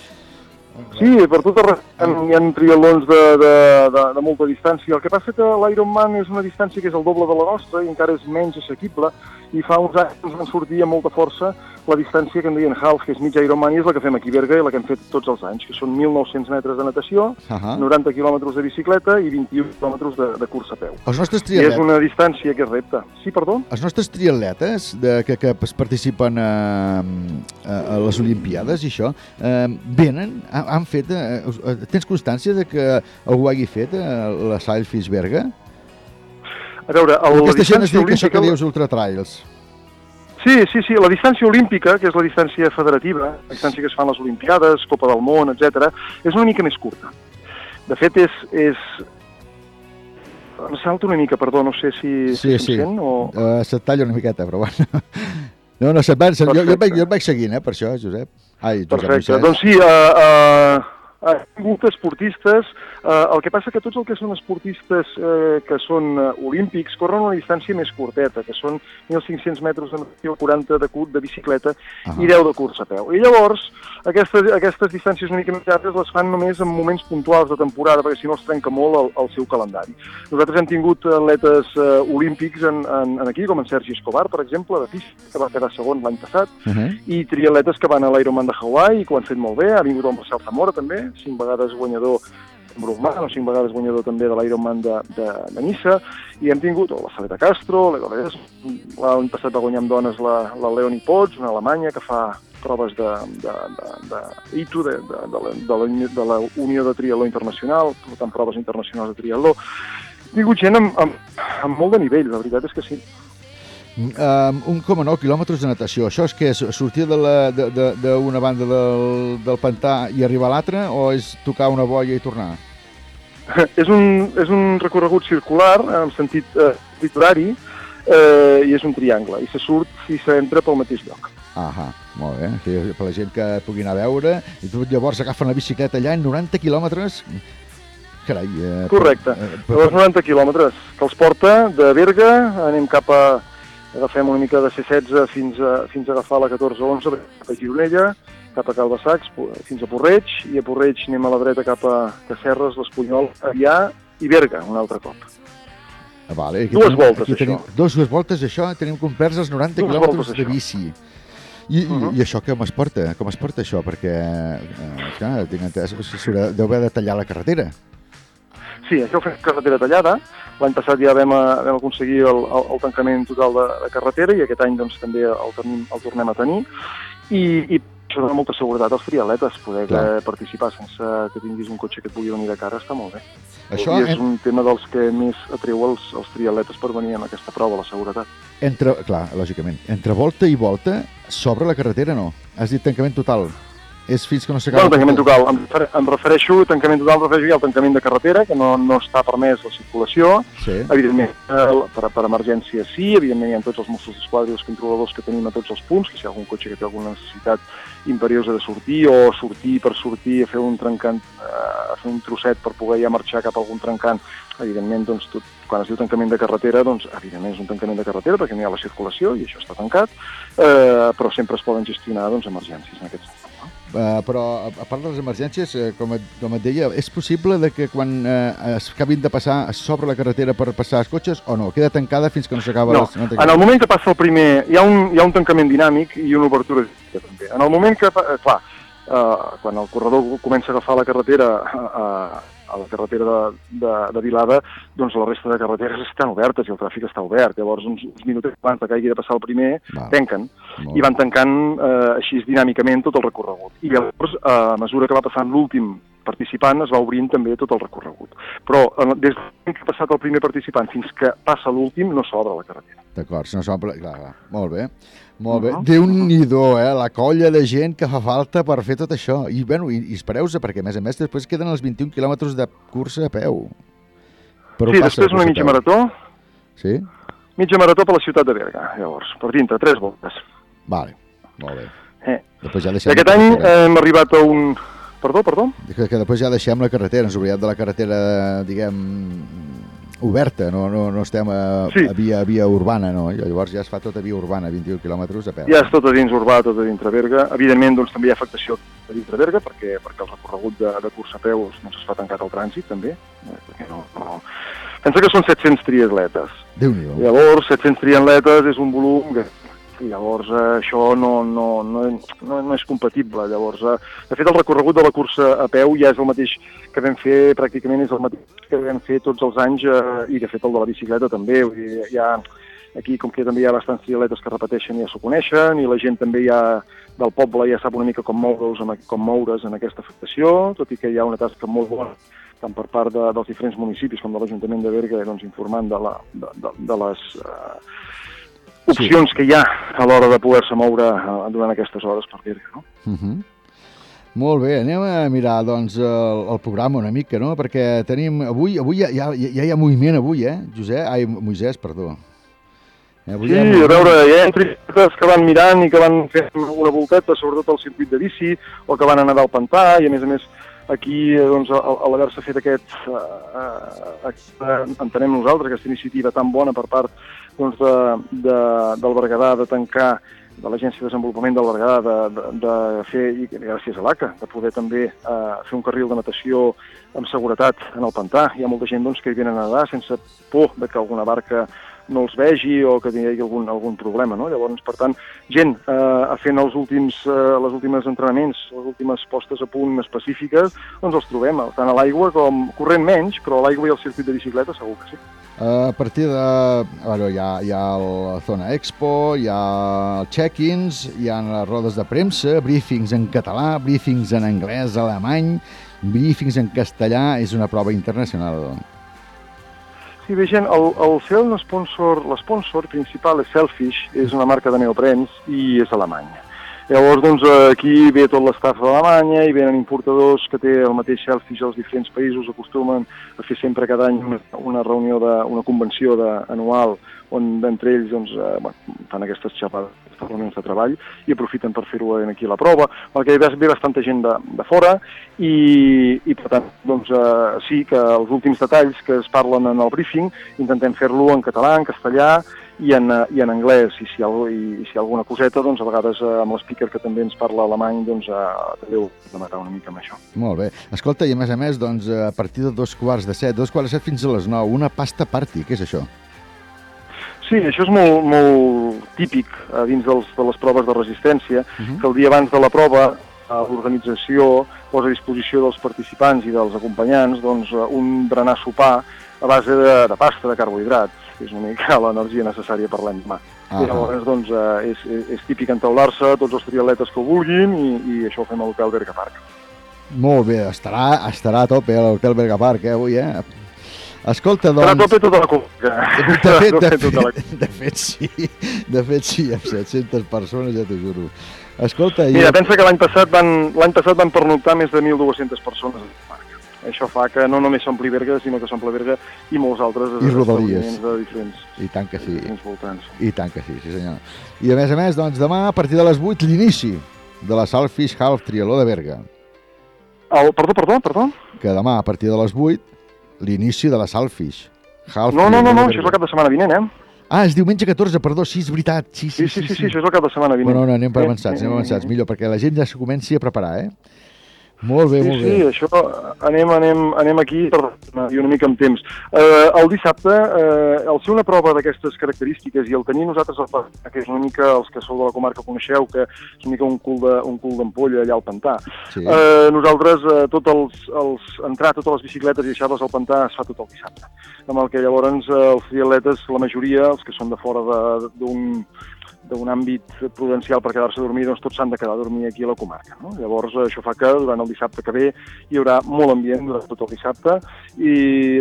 Sí, per tot arreu hi ha, triatlons de, de, de, de molta distància. El que passa que l'Ironman és una distància que és el doble de la nostra i encara és menys assequible i fa uns anys ens van sortir amb molta força la distància que en deien half, que és mig Ironman, i és la que fem aquí a Berga i la que hem fet tots els anys, que són 1.900 metres de natació, Ahà. 90 quilòmetres de bicicleta i 21 quilòmetres de, de cursa a peu. Els nostres I és triatletes, una distància que és repte. Sí, perdó? els nostres triatletes de, que, que es participen a, a, a les Olimpiades i això, eh, venen, han, han fet... Eh, eh, tens constància de que algú hagi fet eh, la Sailfish Berga? A veure, el, la Aquesta gent es diu que això que dius ultratrails. Sí, sí, sí, la distància olímpica, que és la distància federativa, la distància que es fan les Olimpiades, Copa del Món, etc, és una mica més curta. De fet, és... és... Em salto una mica, perdó, no sé si, Sí, si sí. sent o... Uh, se't talla una miqueta, però bueno. No, no, se't va, se, jo, jo, vaig, jo et vaig seguint, eh, per això, Josep. Ai, Josep Perfecte. Moisès. Doncs sí, uh, uh, ha tingut esportistes, uh, el que passa que tots el que són esportistes uh, que són uh, olímpics corren una distància més curteta, que són 1.500 metres de natació, 40 de curt de bicicleta Ah. i 10 de cursa a peu. I llavors, aquestes, aquestes distàncies una mica més llargues les fan només en moments puntuals de temporada, perquè si no es trenca molt el, el seu calendari. Nosaltres hem tingut atletes uh, olímpics en, en, en aquí, com en Sergi Escobar, per exemple, de pista, que va quedar segon l'any passat, Uh -huh. i triatletes que van a l'Ironman de Hawaii i que ho han fet molt bé. Ha vingut el Marcel Zamora també, cinc vegades guanyador Brugman, cinc vegades guanyador també de l'Ironman de, de, de Nissa, i hem tingut la Saleta Castro, l'any passat va guanyar amb dones la, la Leonie Potts, una alemanya que fa proves de, de, de, de ITU, de, de, de, la, de, la, de la Unió de Triatló Internacional, tant, proves internacionals de triatló. He tingut gent amb, amb, amb molt de nivell, la veritat és que sí. Um, 1,9 quilòmetres de natació. Això és que és sortir d'una de, de, d'una banda del, del pantà i arribar a l'altra o és tocar una boia i tornar? [LAUGHS] és, un, és un recorregut circular en sentit eh, sentit horari eh, i és un triangle i se surt i s'entra pel mateix lloc. Ahà, molt bé. Que, per la gent que pugui anar a veure i tu llavors agafen la bicicleta allà en 90 quilòmetres. Carai. Eh, Correcte. Per, eh, Llavors 90 quilòmetres que els porta de Berga, anem cap a... agafem una mica de C16 fins a, fins a agafar la 14-11 cap a Gironella, cap a Calbasacs, pu- fins a Porreig, i a Porreig anem a la dreta cap a Cacerres, l'Espanyol, Avià i Berga, un altre cop. Ah, Vale, aquí Dues tenim, voltes, aquí això. tenim, Dues, dues voltes, això, tenim compers els 90 Dues quilòmetres voltes, de això. bici. I, Uh -huh. i, això com es porta? Com es porta això? Perquè, eh, clar, tinc entès deu haver de tallar la carretera. Sí, això ho fem carretera tallada. L'any passat ja vam, eh, vam aconseguir el, el, el tancament total de, de carretera i aquest any doncs, també el, tenim, el tornem a tenir. I, i això dona molta seguretat als triatletes, poder Clar. eh, participar sense que tinguis un cotxe que et pugui venir de cara està molt bé. Això I és en- un tema dels que més atreu els, els triatletes per venir en aquesta prova, la seguretat. Entre, clar, lògicament, entre volta i volta s'obre la carretera, no? Has dit tancament total. És fins que no s'acaba... Bueno, tancament total. Em, em refereixo, tancament total, em refereixo ja al tancament de carretera, que no, no està permès la circulació. Sí. Evidentment, eh, per, per emergència sí, evidentment hi ha tots els Mossos d'Esquadra i els controladors que tenim a tots els punts, que si hi ha algun cotxe que té alguna necessitat imperiosa de sortir o sortir per sortir a fer un trencant, eh, a fer un trosset per poder ja marxar cap a algun trencant, evidentment, doncs, tot, quan es diu tancament de carretera, doncs, evidentment és un tancament de carretera perquè no hi ha la circulació i això està tancat, eh, però sempre es poden gestionar doncs, emergències en aquest sentit. Uh, però, a, part de les emergències, eh, com, et, com et deia, és possible de que quan eh, es acabin de passar s'obre la carretera per passar els cotxes o no? Queda tancada fins que no s'acaba... No, les- en el moment que passa el primer, hi ha un, hi ha un tancament dinàmic i una obertura també. En el moment que, clar, eh, quan el corredor comença a agafar la carretera a, a, la carretera de, de, de Vilada, doncs la resta de carreteres estan obertes i el tràfic està obert. Llavors, uns, uns minuts abans de que hagi de passar el primer, Val. tanquen Molt i van tancant eh, així dinàmicament tot el recorregut. I llavors, eh, a mesura que va passant l'últim participant, es va obrint també tot el recorregut. Però eh, des que ha passat el primer participant fins que passa l'últim, no s'obre la carretera. D'acord, si no s'omple... Clar, clar. Molt bé. Molt bé. Mhm. Déu-n'hi-do, eh? La colla de gent que fa falta per fer tot això. I, bueno, i, i espereu-se, perquè, a més a més, després queden els 21 quilòmetres de cursa a peu. Per on sí, passa després una mitja marató, Sí? mitja marató per la ciutat de Berga, llavors, per dintre, tres voltes. Vale, molt bé. Eh. Després ja I aquest any hem arribat a un... Perdó, perdó? Que, que després ja deixem la carretera, ens oblidem de la carretera, diguem, oberta, no, no, no estem a, Sí. a, via, a via urbana, no? I llavors ja es fa tot a via urbana, 21 quilòmetres a peu. Ja és tot a dins urbà, tot a dintre Berga. Evidentment, doncs, també hi ha afectació a dintre Berga, perquè, perquè el recorregut de, de curs a peu doncs, es fa tancat al trànsit, també. Eh, perquè no, no... Pensa que són 700 triatletes. Déu-n'hi-do. Llavors, 700 triatletes és un volum que i llavors eh, això no, no, no, no, no és compatible. Llavors, eh, de fet, el recorregut de la cursa a peu ja és el mateix que vam fer, pràcticament és el mateix que vam fer tots els anys eh, i de fet el de la bicicleta també. Vull dir, ja, aquí, com que també hi ha bastants triatletes que repeteixen, ja s'ho coneixen i la gent també ja del poble ja sap una mica com moure's, com moure's en aquesta afectació, tot i que hi ha una tasca molt bona tant per part de, dels diferents municipis com de l'Ajuntament de Berga, doncs, informant de, la, de, de, de les eh, opcions que hi ha a l'hora de poder-se moure eh, durant aquestes hores per Berga. No? Uh -huh. Molt bé, anem a mirar doncs, el, el programa una mica, no? Perquè tenim... Avui, avui ja, ja, ja hi ha moviment, avui, eh? Josep? Ai, Moisès, perdó. Eh, avui Sí, hi ha a veure, hi ha triatletes que van mirant i que van fent una volteta, sobretot al circuit de bici, o que van anar al pantà, i a més a més aquí, eh, doncs, al, al haver-se fet aquest, eh, eh, entenem nosaltres, aquesta iniciativa tan bona per part doncs, de, de, del Berguedà de tancar de l'Agència de Desenvolupament del Berguedà de, de, de fer, i gràcies a l'ACA, de poder també eh, fer un carril de natació amb seguretat en el pantà. Hi ha molta gent doncs, que hi venen a nedar sense por de que alguna barca no els vegi o que hagi algun, algun problema. No? Llavors, per tant, gent eh, fent els últims, eh, les últimes entrenaments, les últimes postes a punt específiques, doncs els trobem, tant a l'aigua com corrent menys, però a l'aigua i al circuit de bicicleta segur que sí. A partir de... Bueno, hi, ha, hi ha la zona expo, hi ha check-ins, hi ha les rodes de premsa, briefings en català, briefings en anglès, alemany, briefings en castellà, és una prova internacional. Sí, bé, gent, el, el seu sponsor, l'esponsor principal és Selfish, és una marca de neoprens i és alemany. Llavors, doncs, aquí ve tot l'estaf d'Alemanya i venen importadors que té el mateix Selfish als diferents països, acostumen a fer sempre cada any una reunió, de, una convenció de, anual on d'entre ells doncs, eh, bueno, fan aquestes xapades, reunions de treball i aprofiten per fer-ho aquí a la prova, perquè ve, ve bastanta gent de, de fora i, i per tant, doncs, eh, sí que els últims detalls que es parlen en el briefing intentem fer-lo en català, en castellà i en, eh, i en anglès, i si, algú, i, si hi ha alguna coseta, doncs a vegades eh, amb l'speaker que també ens parla alemany, doncs eh, també ho hem de matar una mica amb això. Molt bé. Escolta, i a més a més, doncs, a partir de dos quarts de set, dos quarts de set fins a les nou, una pasta party, què és això? Sí, això és molt, molt típic a dins dels, de les proves de resistència, uh -huh. que el dia abans de la prova eh, l'organització posa a disposició dels participants i dels acompanyants doncs, eh, un berenar sopar a base de, de pasta, de carbohidrats, que és una mica [LAUGHS] l'energia necessària per l'endemà. Ah. I llavors doncs, eh, és, és, és típic entaular-se tots els triatletes que ho vulguin i, i això ho fem a l'hotel Berga Park. Molt bé, estarà, estarà a tope l'Hotel Berga Park, eh, avui, eh? Escolta, Estarà a doncs... tope tota la comarca. De [LAUGHS] fet, de, fet, tota la- de fet, sí. De fet, sí, amb 700 persones, ja t'ho juro. Escolta. Mira, pensa que l'any passat van l'any passat van pernoctar més de 1.200 persones a la comarca. Això fa que no només s'ompli Berga, sinó que s'omple Berga i molts altres I rodalies. de diferents, I tant que sí. voltants. I tant que sí, sí senyor. I a més a més, doncs demà a partir de les 8 l'inici de la Salfish Half Trialó de Berga. El, perdó, perdó, perdó? Que demà a partir de les 8 l'inici de la Salfish Half No, no, no, no, això és el cap de setmana vinent, eh? Ah, és diumenge 14, perdó, sí, és veritat. Sí, sí, Sí, sí, sí, sí, això és el cap de setmana vinent. Bueno, no, anem per avançats, anem avançats, millor, perquè la gent ja se comenci a preparar, eh? Molt bé, Sí, molt sí, bé. això, anem, anem, anem aquí per i una mica amb temps. Eh, el dissabte, eh, al ser una prova d'aquestes característiques i el tenir nosaltres, el, pantà, que és una mica, els que sou de la comarca coneixeu, que és una mica un cul de- un cul d'ampolla allà al pantà, Sí. eh, nosaltres, eh, tot els, els, entrar totes les bicicletes i deixar-les al pantà es fa tot el dissabte. Amb el que llavors eh, els triatletes, la majoria, els que són de fora de- d'un d'un àmbit prudencial per quedar-se a dormir, doncs tots s'han de quedar a dormir aquí a la comarca. No? Llavors, eh, això fa que durant el dissabte que ve hi haurà molt ambient durant tot el dissabte i,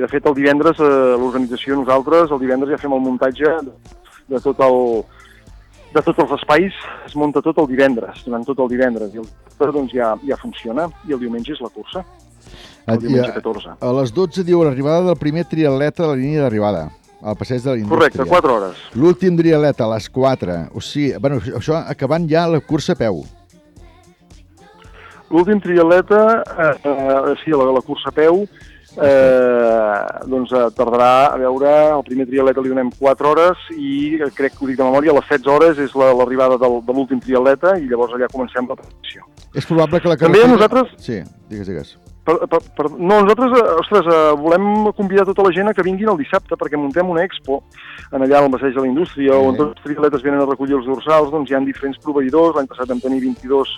de fet, el divendres, eh, l'organització, nosaltres, el divendres ja fem el muntatge de, de tot el de tots els espais, es munta tot el divendres, durant tot el divendres, i el dissabte doncs, ja, ja funciona, i el diumenge és la cursa, el diumenge 14. A les 12 diu l'arribada del primer triatleta a la línia d'arribada, al passeig de la indústria. Correcte, 4 hores. L'últim triatleta a les 4. O sigui, bueno, això acabant ja la cursa a peu. L'últim triatleta, eh, eh, sí, la, la cursa a peu, eh, doncs eh, tardarà, a veure, el primer triatleta li donem 4 hores i crec que ho dic de memòria, a les 16 hores és la- l'arribada del, de l'últim triatleta i llavors allà comencem la preparació. És probable que la També carretera- nosaltres- Sí, digues, digues. Per, per, per, no, nosaltres, eh, ostres, eh, volem convidar tota la gent a que vinguin el dissabte perquè muntem una expo en allà al Passeig de la Indústria, on tots els triatletes venen a recollir els dorsals, doncs hi ha diferents proveïdors, l'any passat vam tenir 22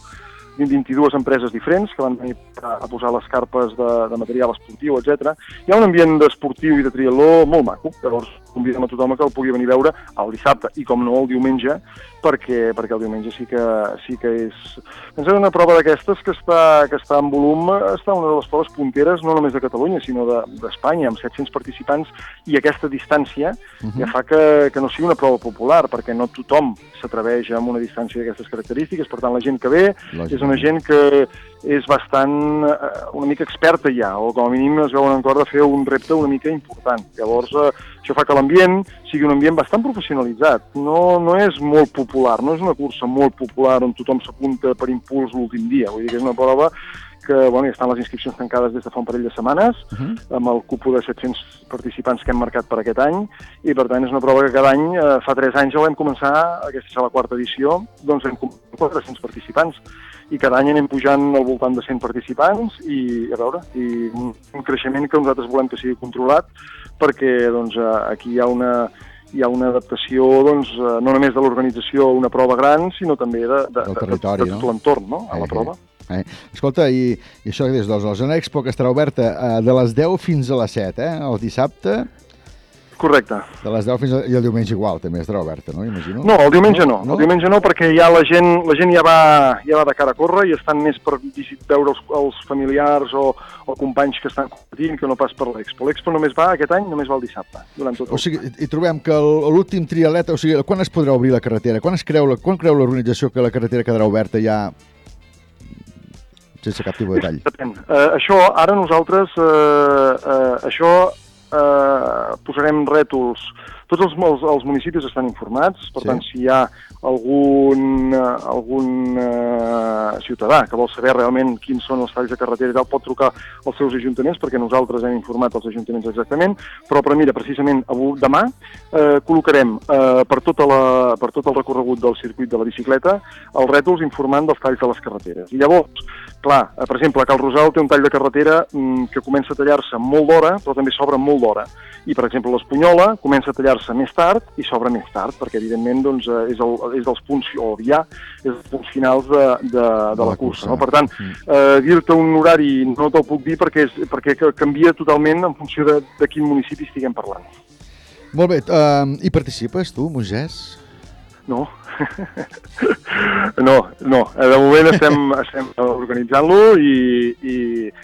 22 empreses diferents que van venir a, posar les carpes de, de material esportiu, etc. Hi ha un ambient d'esportiu i de triatló molt maco, llavors convidem a tothom que el pugui venir a veure el dissabte i, com no, el diumenge, perquè, perquè el diumenge sí que, sí que és... Pensa que una prova d'aquestes que, està, que està en volum, està una de les proves punteres no només de Catalunya, sinó de- d'Espanya, amb 700 participants, i aquesta distància Mhm. ja fa que, que no sigui una prova popular, perquè no tothom s'atreveix amb una distància d'aquestes característiques, per tant la gent que ve Lògic. és una gent que és bastant eh, una mica experta ja, o com a mínim es veuen en cor de fer un repte una mica important. Llavors, eh, això fa que l'ambient sigui un ambient bastant professionalitzat. No, no és molt popular, no és una cursa molt popular on tothom s'apunta per impuls l'últim dia. Vull dir que és una prova que bueno, ja estan les inscripcions tancades des de fa un parell de setmanes, amb el cupo de 700 participants que hem marcat per aquest any, i per tant és una prova que cada any, eh, fa 3 anys ja vam començar, aquesta serà la quarta edició, doncs hem començat 400 participants, i cada any anem pujant al voltant de 100 participants, i a veure, i un, un creixement que nosaltres volem que sigui controlat, perquè doncs, eh, aquí hi ha una, hi ha una adaptació doncs, eh, no només de l'organització a una prova gran, sinó també de, de, de, de, de no? tot l'entorn no? a Eh, la prova. Eh. Escolta, i, i això que dius, doncs, la zona Expo que estarà oberta eh, de les 10 fins a les 7, eh? El dissabte... Correcte. De les 10 fins a... I el diumenge igual, també estarà oberta, no? Imagino. No, el diumenge no. El diumenge no, perquè ja la gent, la gent ja, va, ja va de cara a córrer i estan més per visit- veure els, els familiars o, o companys que estan competint que no pas per l'Expo. L'Expo només va, aquest any, només va el dissabte, durant tot el O sigui, i- trobem que l'últim triatleta, o sigui, quan es podrà obrir la carretera? Quan es creu, la- quan creu l'organització que la carretera quedarà oberta ja sense cap tipus de tall? Depèn. Uh, això, ara nosaltres, uh, uh, això uh, posarem rètols. Tots els, els, els municipis estan informats, per Sí. tant, si hi ha algun, uh, algun uh, ciutadà que vol saber realment quins són els talls de carretera i tal, pot trucar als seus ajuntaments, perquè nosaltres hem informat els ajuntaments exactament, però, però mira, precisament avui, demà eh, col·locarem eh, per, tota la, per tot el recorregut del circuit de la bicicleta els rètols informant dels talls de les carreteres. I llavors, clar, eh, per exemple, Cal Rosal té un tall de carretera mm, que comença a tallar-se molt d'hora, però també s'obre molt d'hora. I, per exemple, l'Espunyola comença a tallar-se més tard i s'obre més tard, perquè, evidentment, doncs, eh, és, el, és dels punts, o ja, és dels punts finals de, de, de la cursa. No? Per tant, eh, dir-te un horari no te'l puc dir perquè, és, perquè ca- canvia totalment en funció de, de quin municipi estiguem parlant. Molt bé, uh, hi participes tu, Moisès? No. [LAUGHS] no, no. Eh, De moment estem, [LAUGHS] estem organitzant-lo i, i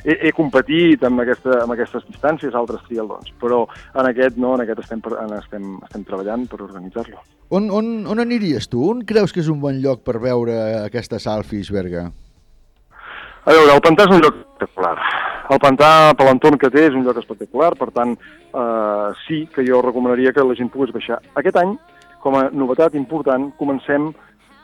he, he competit amb, aquesta, amb aquestes distàncies a altres triatlons, però en aquest no, en aquest estem, en estem, estem treballant per organitzar-lo. On, on, on aniries tu? On creus que és un bon lloc per veure aquesta Salfish, Berga? A veure, el pantà és un lloc espectacular. El pantà, per l'entorn que té, és un lloc espectacular, per tant, eh, sí que jo recomanaria que la gent pogués baixar. Aquest any, com a novetat important, comencem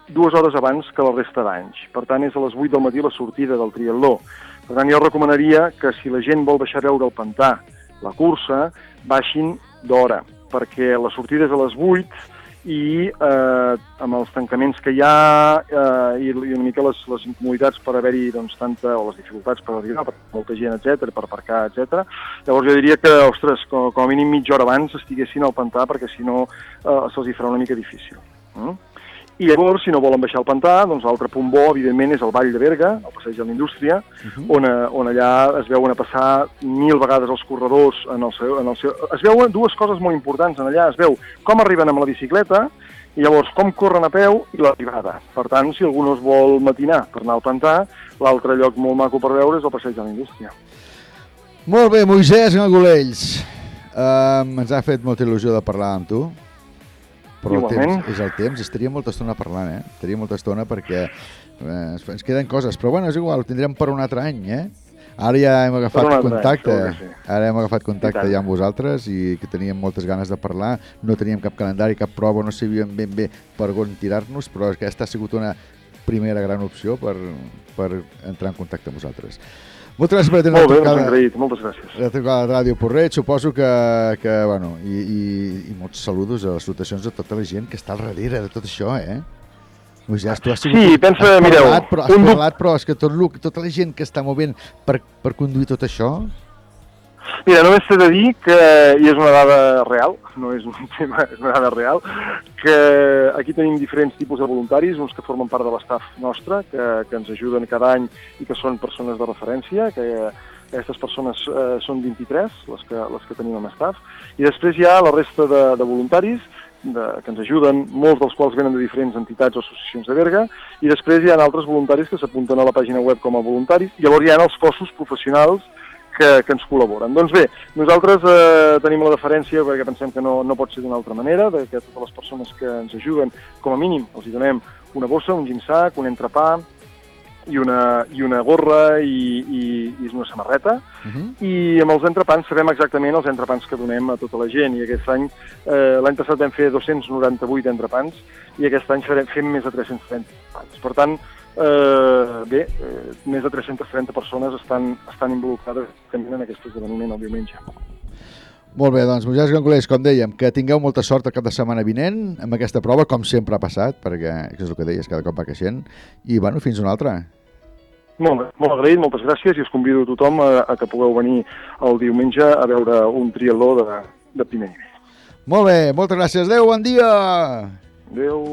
dues hores abans que la resta d'anys. Per tant, és a les 8 del matí la sortida del triatló. Per tant, jo recomanaria que si la gent vol baixar a veure el pantà, la cursa, baixin d'hora, perquè la sortida és a les 8 i eh, amb els tancaments que hi ha eh, i, i una mica les, les incomoditats per haver-hi doncs, tanta, o les dificultats per arribar, per molta gent, etc per aparcar, etc. Llavors jo diria que, ostres, com, com a mínim mitja hora abans estiguessin al pantà perquè si no eh, se'ls hi farà una mica difícil. Mm? I llavors, si no volen baixar al pantà, doncs l'altre punt bo, evidentment, és el Vall de Berga, el Passeig de la Indústria, on, eh, on allà es veuen a passar mil vegades els corredors en el seu, en el seu... Es veuen dues coses molt importants en allà. Es veu com arriben amb la bicicleta i llavors com corren a peu i l'arribada. Per tant, si algú no es vol matinar per anar al pantà, l'altre lloc molt maco per veure és el Passeig de la Indústria. Molt bé, Moisès Gagolells. Um, ens ha fet molta il·lusió de parlar amb tu. Però el temps és el temps, estaria molta estona parlant, eh? Estaria molta estona perquè eh, ens, queden coses, però bueno, és igual, ho tindrem per un altre any, eh? Ara ja hem agafat any, contacte, que sí. ara hem agafat contacte ja amb vosaltres i que teníem moltes ganes de parlar, no teníem cap calendari, cap prova, no sabíem ben bé per on tirar-nos, però aquesta ha sigut una primera gran opció per, per entrar en contacte amb vosaltres. Moltes gràcies per atendre Molt bé, doncs trucada. agraït, moltes gràcies. La trucada de Ràdio Porret, suposo que, que bueno, i, i, i molts saludos a les salutacions de tota la gent que està al darrere de tot això, eh? Pues ja, tu has sigut, Sí, pensa, has mireu, parlat, però, has un parlat, però és que tot, tota la gent que està movent per, per conduir tot això, Mira, només t'he de dir que, i és una dada real, no és un [LAUGHS] tema, és una dada real, que aquí tenim diferents tipus de voluntaris, uns que formen part de l'estaf nostre, que, que ens ajuden cada any i que són persones de referència, que aquestes persones eh, són 23, les que, les que tenim amb estaf, i després hi ha la resta de, de voluntaris de, que ens ajuden, molts dels quals venen de diferents entitats o associacions de Berga, i després hi ha altres voluntaris que s'apunten a la pàgina web com a voluntaris, i llavors hi ha els cossos professionals que, que ens col·laboren. Doncs bé, nosaltres eh, tenim la deferència, perquè pensem que no, no pot ser d'una altra manera, de que totes les persones que ens ajuden, com a mínim, els hi donem una bossa, un ginsac, un entrepà, i una, i una gorra i, i, i una samarreta, uh -huh. i amb els entrepans sabem exactament els entrepans que donem a tota la gent, i aquest any, eh, l'any passat vam fer 298 entrepans, i aquest any farem, fem més de 330 entrepans. Per tant, eh, bé, eh, més de 330 persones estan, estan involucrades també en aquest esdeveniment el diumenge. Molt bé, doncs, Mujals Gangolers, com dèiem, que tingueu molta sort el cap de setmana vinent amb aquesta prova, com sempre ha passat, perquè és el que deies, cada cop va creixent, i bueno, fins una altra. Molt bé, molt agraït, moltes gràcies, i us convido a tothom a, a que pugueu venir el diumenge a veure un triatló de, de primer nivell. Molt bé, moltes gràcies. Adéu, bon dia! Adéu.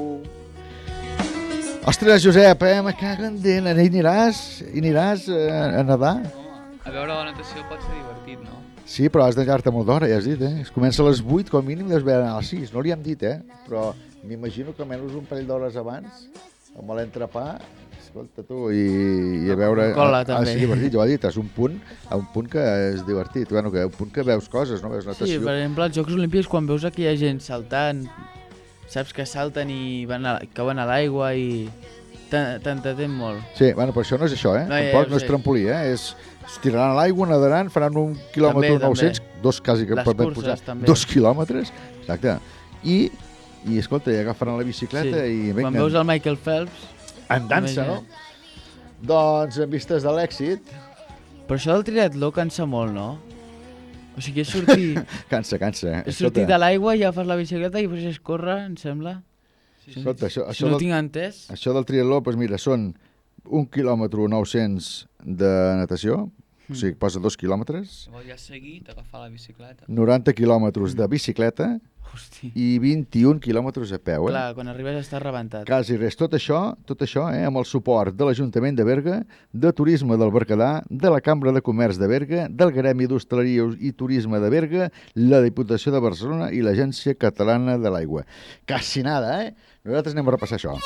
Ostres, Josep, eh, me cago en Déu, hi aniràs? Hi aniràs eh, a nedar? A veure la natació pot ser divertit, no? Sí, però has d'allar-te molt d'hora, ja has dit, eh? Es comença a les 8, com a mínim deus haver d'anar a les 6, no li hem dit, eh? Però m'imagino que almenys un parell d'hores abans, amb l'entrepà, escolta tu, i, i a veure... Cola, ha, també. Ha de ser divertit, ho ha dit, és un punt, a un punt que és divertit, bueno, que un punt que veus coses, no? Veus Sí, natació. per exemple, als Jocs Olímpics, quan veus aquella gent saltant, saps que salten i van a, cauen a l'aigua i t'en- t'entretén molt. Sí, bueno, però això no és això, eh? No, ja, Tampoc ja no és trampolí, eh? És, es tiraran a l'aigua, nadaran, faran un quilòmetre També, 900, dos quasi que Les curses, posar, també. dos quilòmetres, exacte. I, i escolta, i agafaran la bicicleta Sí. i Quan vinga, veus el Michael Phelps... en dansa, no? Doncs en vistes de l'èxit... Però això del triatló cansa molt, no? O sigui, és sortir, [LAUGHS] Cansa, cansa. és sortir de l'aigua i agafes la bicicleta i després és córrer, em sembla. Sí, Escolta, això, si això, no del, tinc entès... això del triatló, doncs mira, són un quilòmetre 900 de natació, o sigui, posa dos quilòmetres, Llavors ja seguit agafar la bicicleta. 90 quilòmetres de bicicleta Hosti. i 21 quilòmetres a peu, eh? Clar, quan arribes està rebentat. Quasi res. Tot això, tot això eh, amb el suport de l'Ajuntament de Berga, de Turisme del Berguedà, de la Cambra de Comerç de Berga, del Gremi d'Hostaleria i Turisme de Berga, la Diputació de Barcelona i l'Agència Catalana de l'Aigua. Quasi nada, eh? Nosaltres anem a repassar això.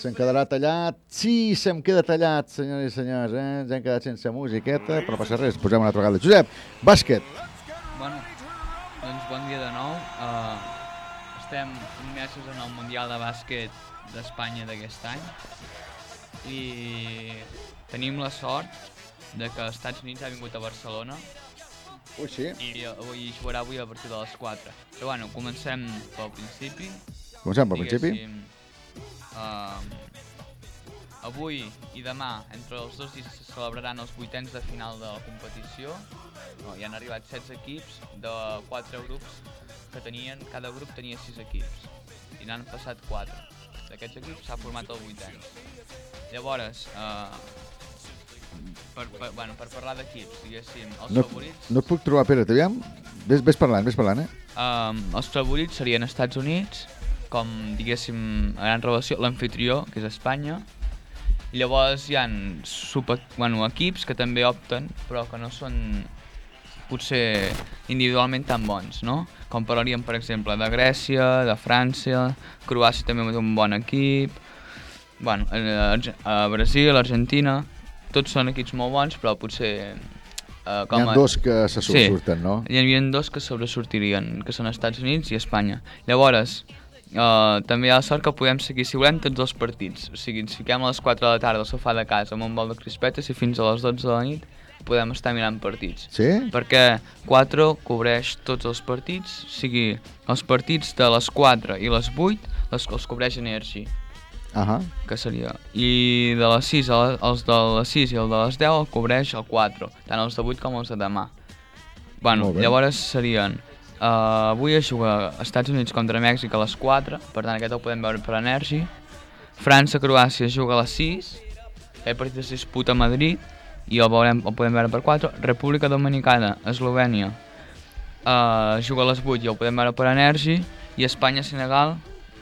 Se'n quedarà tallat. Sí, se'm queda tallat, senyores i senyors. Eh? Ens hem quedat sense musiqueta, però passa res. Posem una altra vegada. Josep, bàsquet. Bueno, doncs bon dia de nou. Uh, estem immersos en el Mundial de Bàsquet d'Espanya d'aquest any i tenim la sort de que els Estats Units ha vingut a Barcelona Ui, sí. i avui jugarà avui a partir de les 4. Però bueno, comencem pel principi. Comencem pel principi. Uh, avui i demà, entre els dos dies, se celebraran els vuitens de final de la competició. No, hi han arribat 16 equips de 4 grups que tenien, cada grup tenia 6 equips. I n'han passat 4. D'aquests equips s'ha format el vuitens. Llavors, uh, per, per, bueno, per parlar d'equips, diguéssim, els No, favorits... no et puc trobar, Pere, aviam. Ves, ves parlant, ves parlant, eh? Um, els favorits serien Estats Units, com diguéssim a gran relació, l'anfitrió, que és Espanya, i llavors hi ha super, bueno, equips que també opten, però que no són potser individualment tan bons, no? Com parlaríem, per exemple, de Grècia, de França, Croàcia també té un bon equip, bueno, a, a Brasil, Argentina, tots són equips molt bons, però potser... Uh, Hi ha dos que se surten, no? Hi havia dos que sobresortirien, que són Estats Units i Espanya. Llavors, Uh, també hi ha la sort que podem seguir, si volem, tots els partits. O sigui, ens fiquem a les 4 de la tarda al sofà de casa amb un bol de crispetes i fins a les 12 de la nit podem estar mirant partits. Sí? Perquè 4 cobreix tots els partits, o sigui, els partits de les 4 i les 8 les, els cobreix Energy, Ahà. que seria. I de les 6, a la- els de les 6 i el de les 10 el cobreix el 4, tant els de 8 com els de demà. Bueno, llavors serien... Uh, avui es juga Estats Units contra Mèxic a les 4, per tant aquest el podem veure per Energy. França-Croàcia juga a les 6, aquest partit es disputa a Madrid i el, veurem, el podem veure per 4. República Dominicana, Eslovènia, uh, juga a les 8 i el podem veure per Energy. I Espanya-Senegal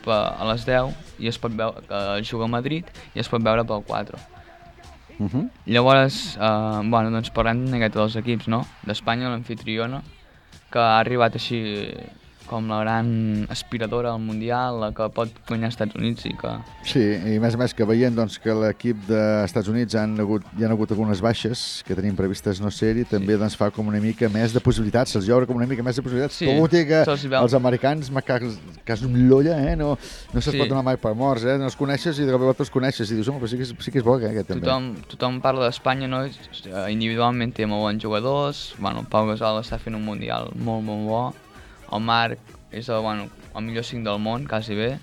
a les 10 i es pot veure, que juga a Madrid i es pot veure pel 4. Uh -huh. Llavors, uh, bueno, doncs parlem una miqueta dels equips, no? D'Espanya, l'anfitriona, que ha arribat així com la gran aspiradora al Mundial, la que pot guanyar als Estats Units i que... Sí, i més a més que veient doncs, que l'equip dels Estats Units han hagut, hi han hagut algunes baixes que tenim previstes no ser-hi, també doncs, fa com una mica més de possibilitats, se'ls obre com una mica més de possibilitats. Sí, Tot i que els americans, me cags, cas un llolla, eh? no, no se'ls Sí. pot donar mai per morts, eh? no els coneixes i de cop els coneixes i dius, home, però sí que és, sí que és bo, eh, aquest també. Tothom, tothom parla d'Espanya, no? Eh, Individualment té molt bons jugadors, bueno, Pau Gasol està fent un Mundial molt, molt bo, el Marc és el, bueno, el millor 5 del món, quasi bé,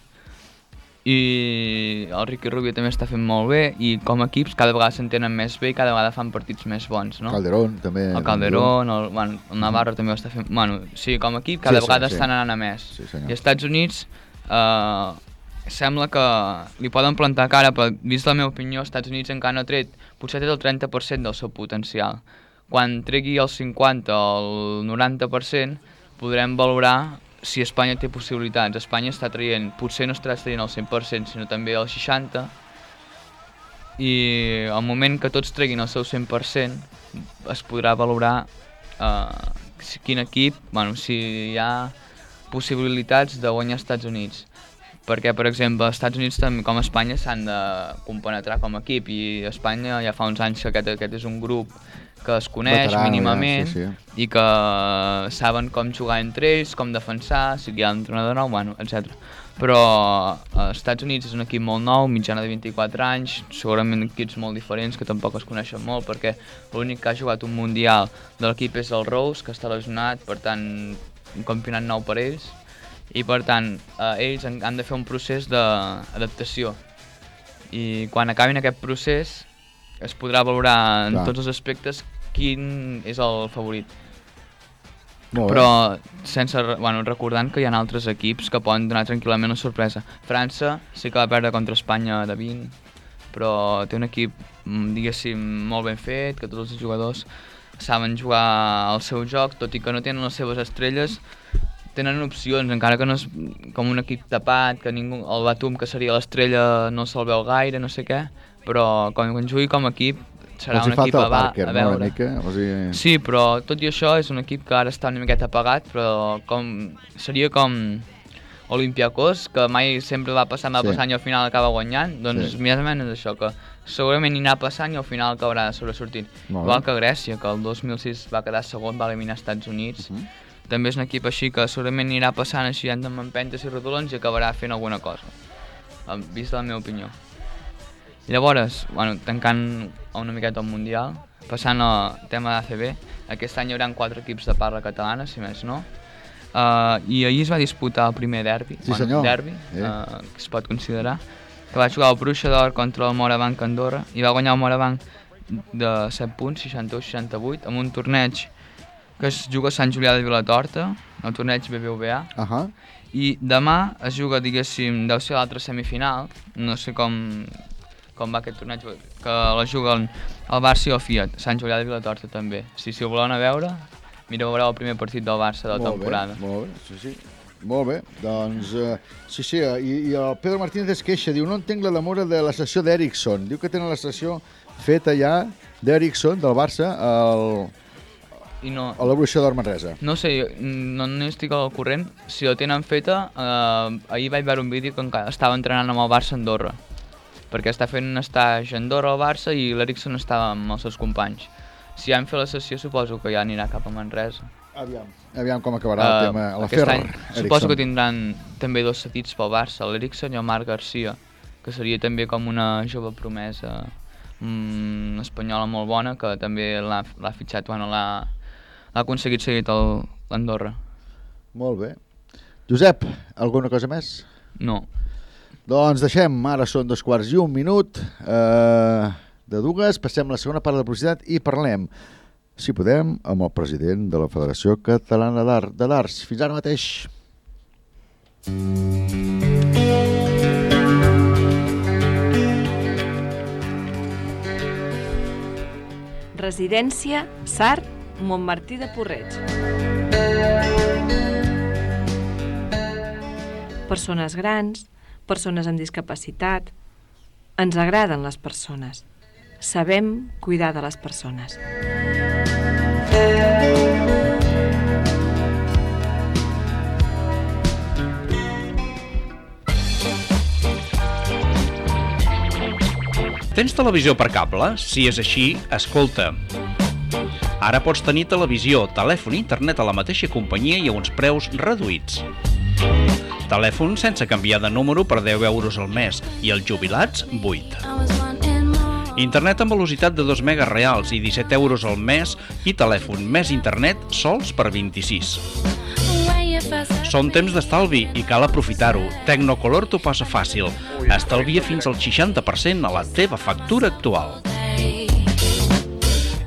i el Ricky Rubio també està fent molt bé i com a equips cada vegada s'entenen més bé i cada vegada fan partits més bons, no? Calderón, també. El Calderón, el, bueno, el Navarro també ho està fent... Bueno, sí, com a equip cada Sí, sí, vegada sí. estan anant a més. Sí, senyor. I als Estats Units eh, sembla que li poden plantar cara, però vist la meva opinió, als Estats Units encara no ha tret, potser tret el 30% del seu potencial. Quan tregui el 50 o el 90%, podrem valorar si Espanya té possibilitats. Espanya està traient, potser no estarà traient el 100%, sinó també el 60%, i al moment que tots treguin el seu 100% es podrà valorar si, quin equip, bueno, si hi ha possibilitats de guanyar als Estats Units. Perquè, per exemple, els Estats Units també, com Espanya s'han de compenetrar com a equip. I Espanya ja fa uns anys que aquest, aquest és un grup que es coneix Veterà, ja, mínimament sí, sí. i que saben com jugar entre ells, com defensar, si hi ha un entrenador nou, bueno, etc. Però eh, als Estats Units és un equip molt nou, mitjana de 24 anys, segurament equips molt diferents que tampoc es coneixen molt perquè l'únic que ha jugat un mundial de l'equip és el Rose, que està lesionat, per tant un campionat nou per ells i per tant eh, ells han, han de fer un procés d'adaptació i quan acabin aquest procés es podrà valorar en Clar. tots els aspectes quin és el favorit. Però sense, bueno, recordant que hi ha altres equips que poden donar tranquil·lament una sorpresa. França sí que va perdre contra Espanya de 20, però té un equip, mm, diguéssim, molt ben fet, que tots els jugadors saben jugar al seu joc, tot i que no tenen les seves estrelles, tenen opcions, encara que no és com un equip tapat, que ningú, el Batum, que seria l'estrella, no se'l veu gaire, no sé què, però quan, quan jugui com a equip serà un equip a, Parker, a no, veure. mica? O sigui... Sí, però tot i això és un equip que ara està una miqueta apagat, però com, seria com Olympiacos, que mai sempre va passant, va Sí. passant i al final acaba guanyant, doncs Sí. més o menys això, que segurament anirà passant i al final acabarà sobresortint. Igual que Grècia, que el 2006 va quedar segon, va eliminar els Estats Units, Mhm. també és un equip així que segurament anirà passant així amb empentes i rodolons i acabarà fent alguna cosa, vist la meva opinió. Llavors, bueno, tancant una miqueta el Mundial, passant al tema d'ACB, aquest any hi haurà quatre equips de parla catalana, si més no, uh, i ahir es va disputar el primer derbi, Sí, senyor. derbi, Eh. uh, que es pot considerar, que va jugar el Bruixa d'Or contra el Morabanc Andorra, i va guanyar el Morabanc de 7 punts, 61-68, amb un torneig que es juga a Sant Julià de Vilatorta, el torneig BBVA, Uh -huh. i demà es juga, diguéssim, deu ser l'altra semifinal, no sé com, com va aquest torneig, que la juguen el Barça i el Fiat, Sant Julià de Vilatorta també. Si, si ho voleu anar a veure, mireu veureu el primer partit del Barça de la Molt temporada. Bé, molt bé, sí, sí. Molt bé, doncs, eh, sí, sí, eh, i, i el Pedro Martínez es queixa, diu, no entenc la demora de la sessió d'Ericsson. Diu que tenen la sessió feta ja d'Ericsson, del Barça, al, I no, a la Bruixa Manresa. no sé, no, no estic al corrent, si la tenen feta, eh, ahir vaig veure un vídeo que encara estava entrenant amb el Barça a Andorra, perquè està fent un estatge a Andorra al Barça i l'Ericsson estava amb els seus companys. Si han fet la sessió suposo que ja anirà cap a Manresa. Aviam. Aviam com acabarà el tema. La Eh, aquest Fer any suposo que tindran també dos cedits pel Barça, l'Eriksen i el Marc Garcia, que seria també com una jove promesa mm, espanyola molt bona, que també l'ha fitxat, bueno, l'ha aconseguit seguir el- l'Andorra. Molt bé. Josep, alguna cosa més? No. Doncs deixem, ara són dos quarts i un minut eh, de dues, passem la segona part de la publicitat i parlem, si podem, amb el president de la Federació Catalana de d'Arts. Fins ara mateix. Residència Sart Montmartí de Porreig. Persones grans, persones amb discapacitat... Ens agraden les persones. Sabem cuidar de les persones. Tens televisió per cable? Si és així, escolta. Ara pots tenir televisió, telèfon i internet a la mateixa companyia i a uns preus reduïts. Telèfon sense canviar de número per 10 euros al mes i els jubilats 8. Internet amb velocitat de 2 megas reals i 17 euros al mes i telèfon més internet sols per 26. Són temps d'estalvi i cal aprofitar-ho. Tecnocolor t'ho passa fàcil. Estalvia fins al 60% a la teva factura actual.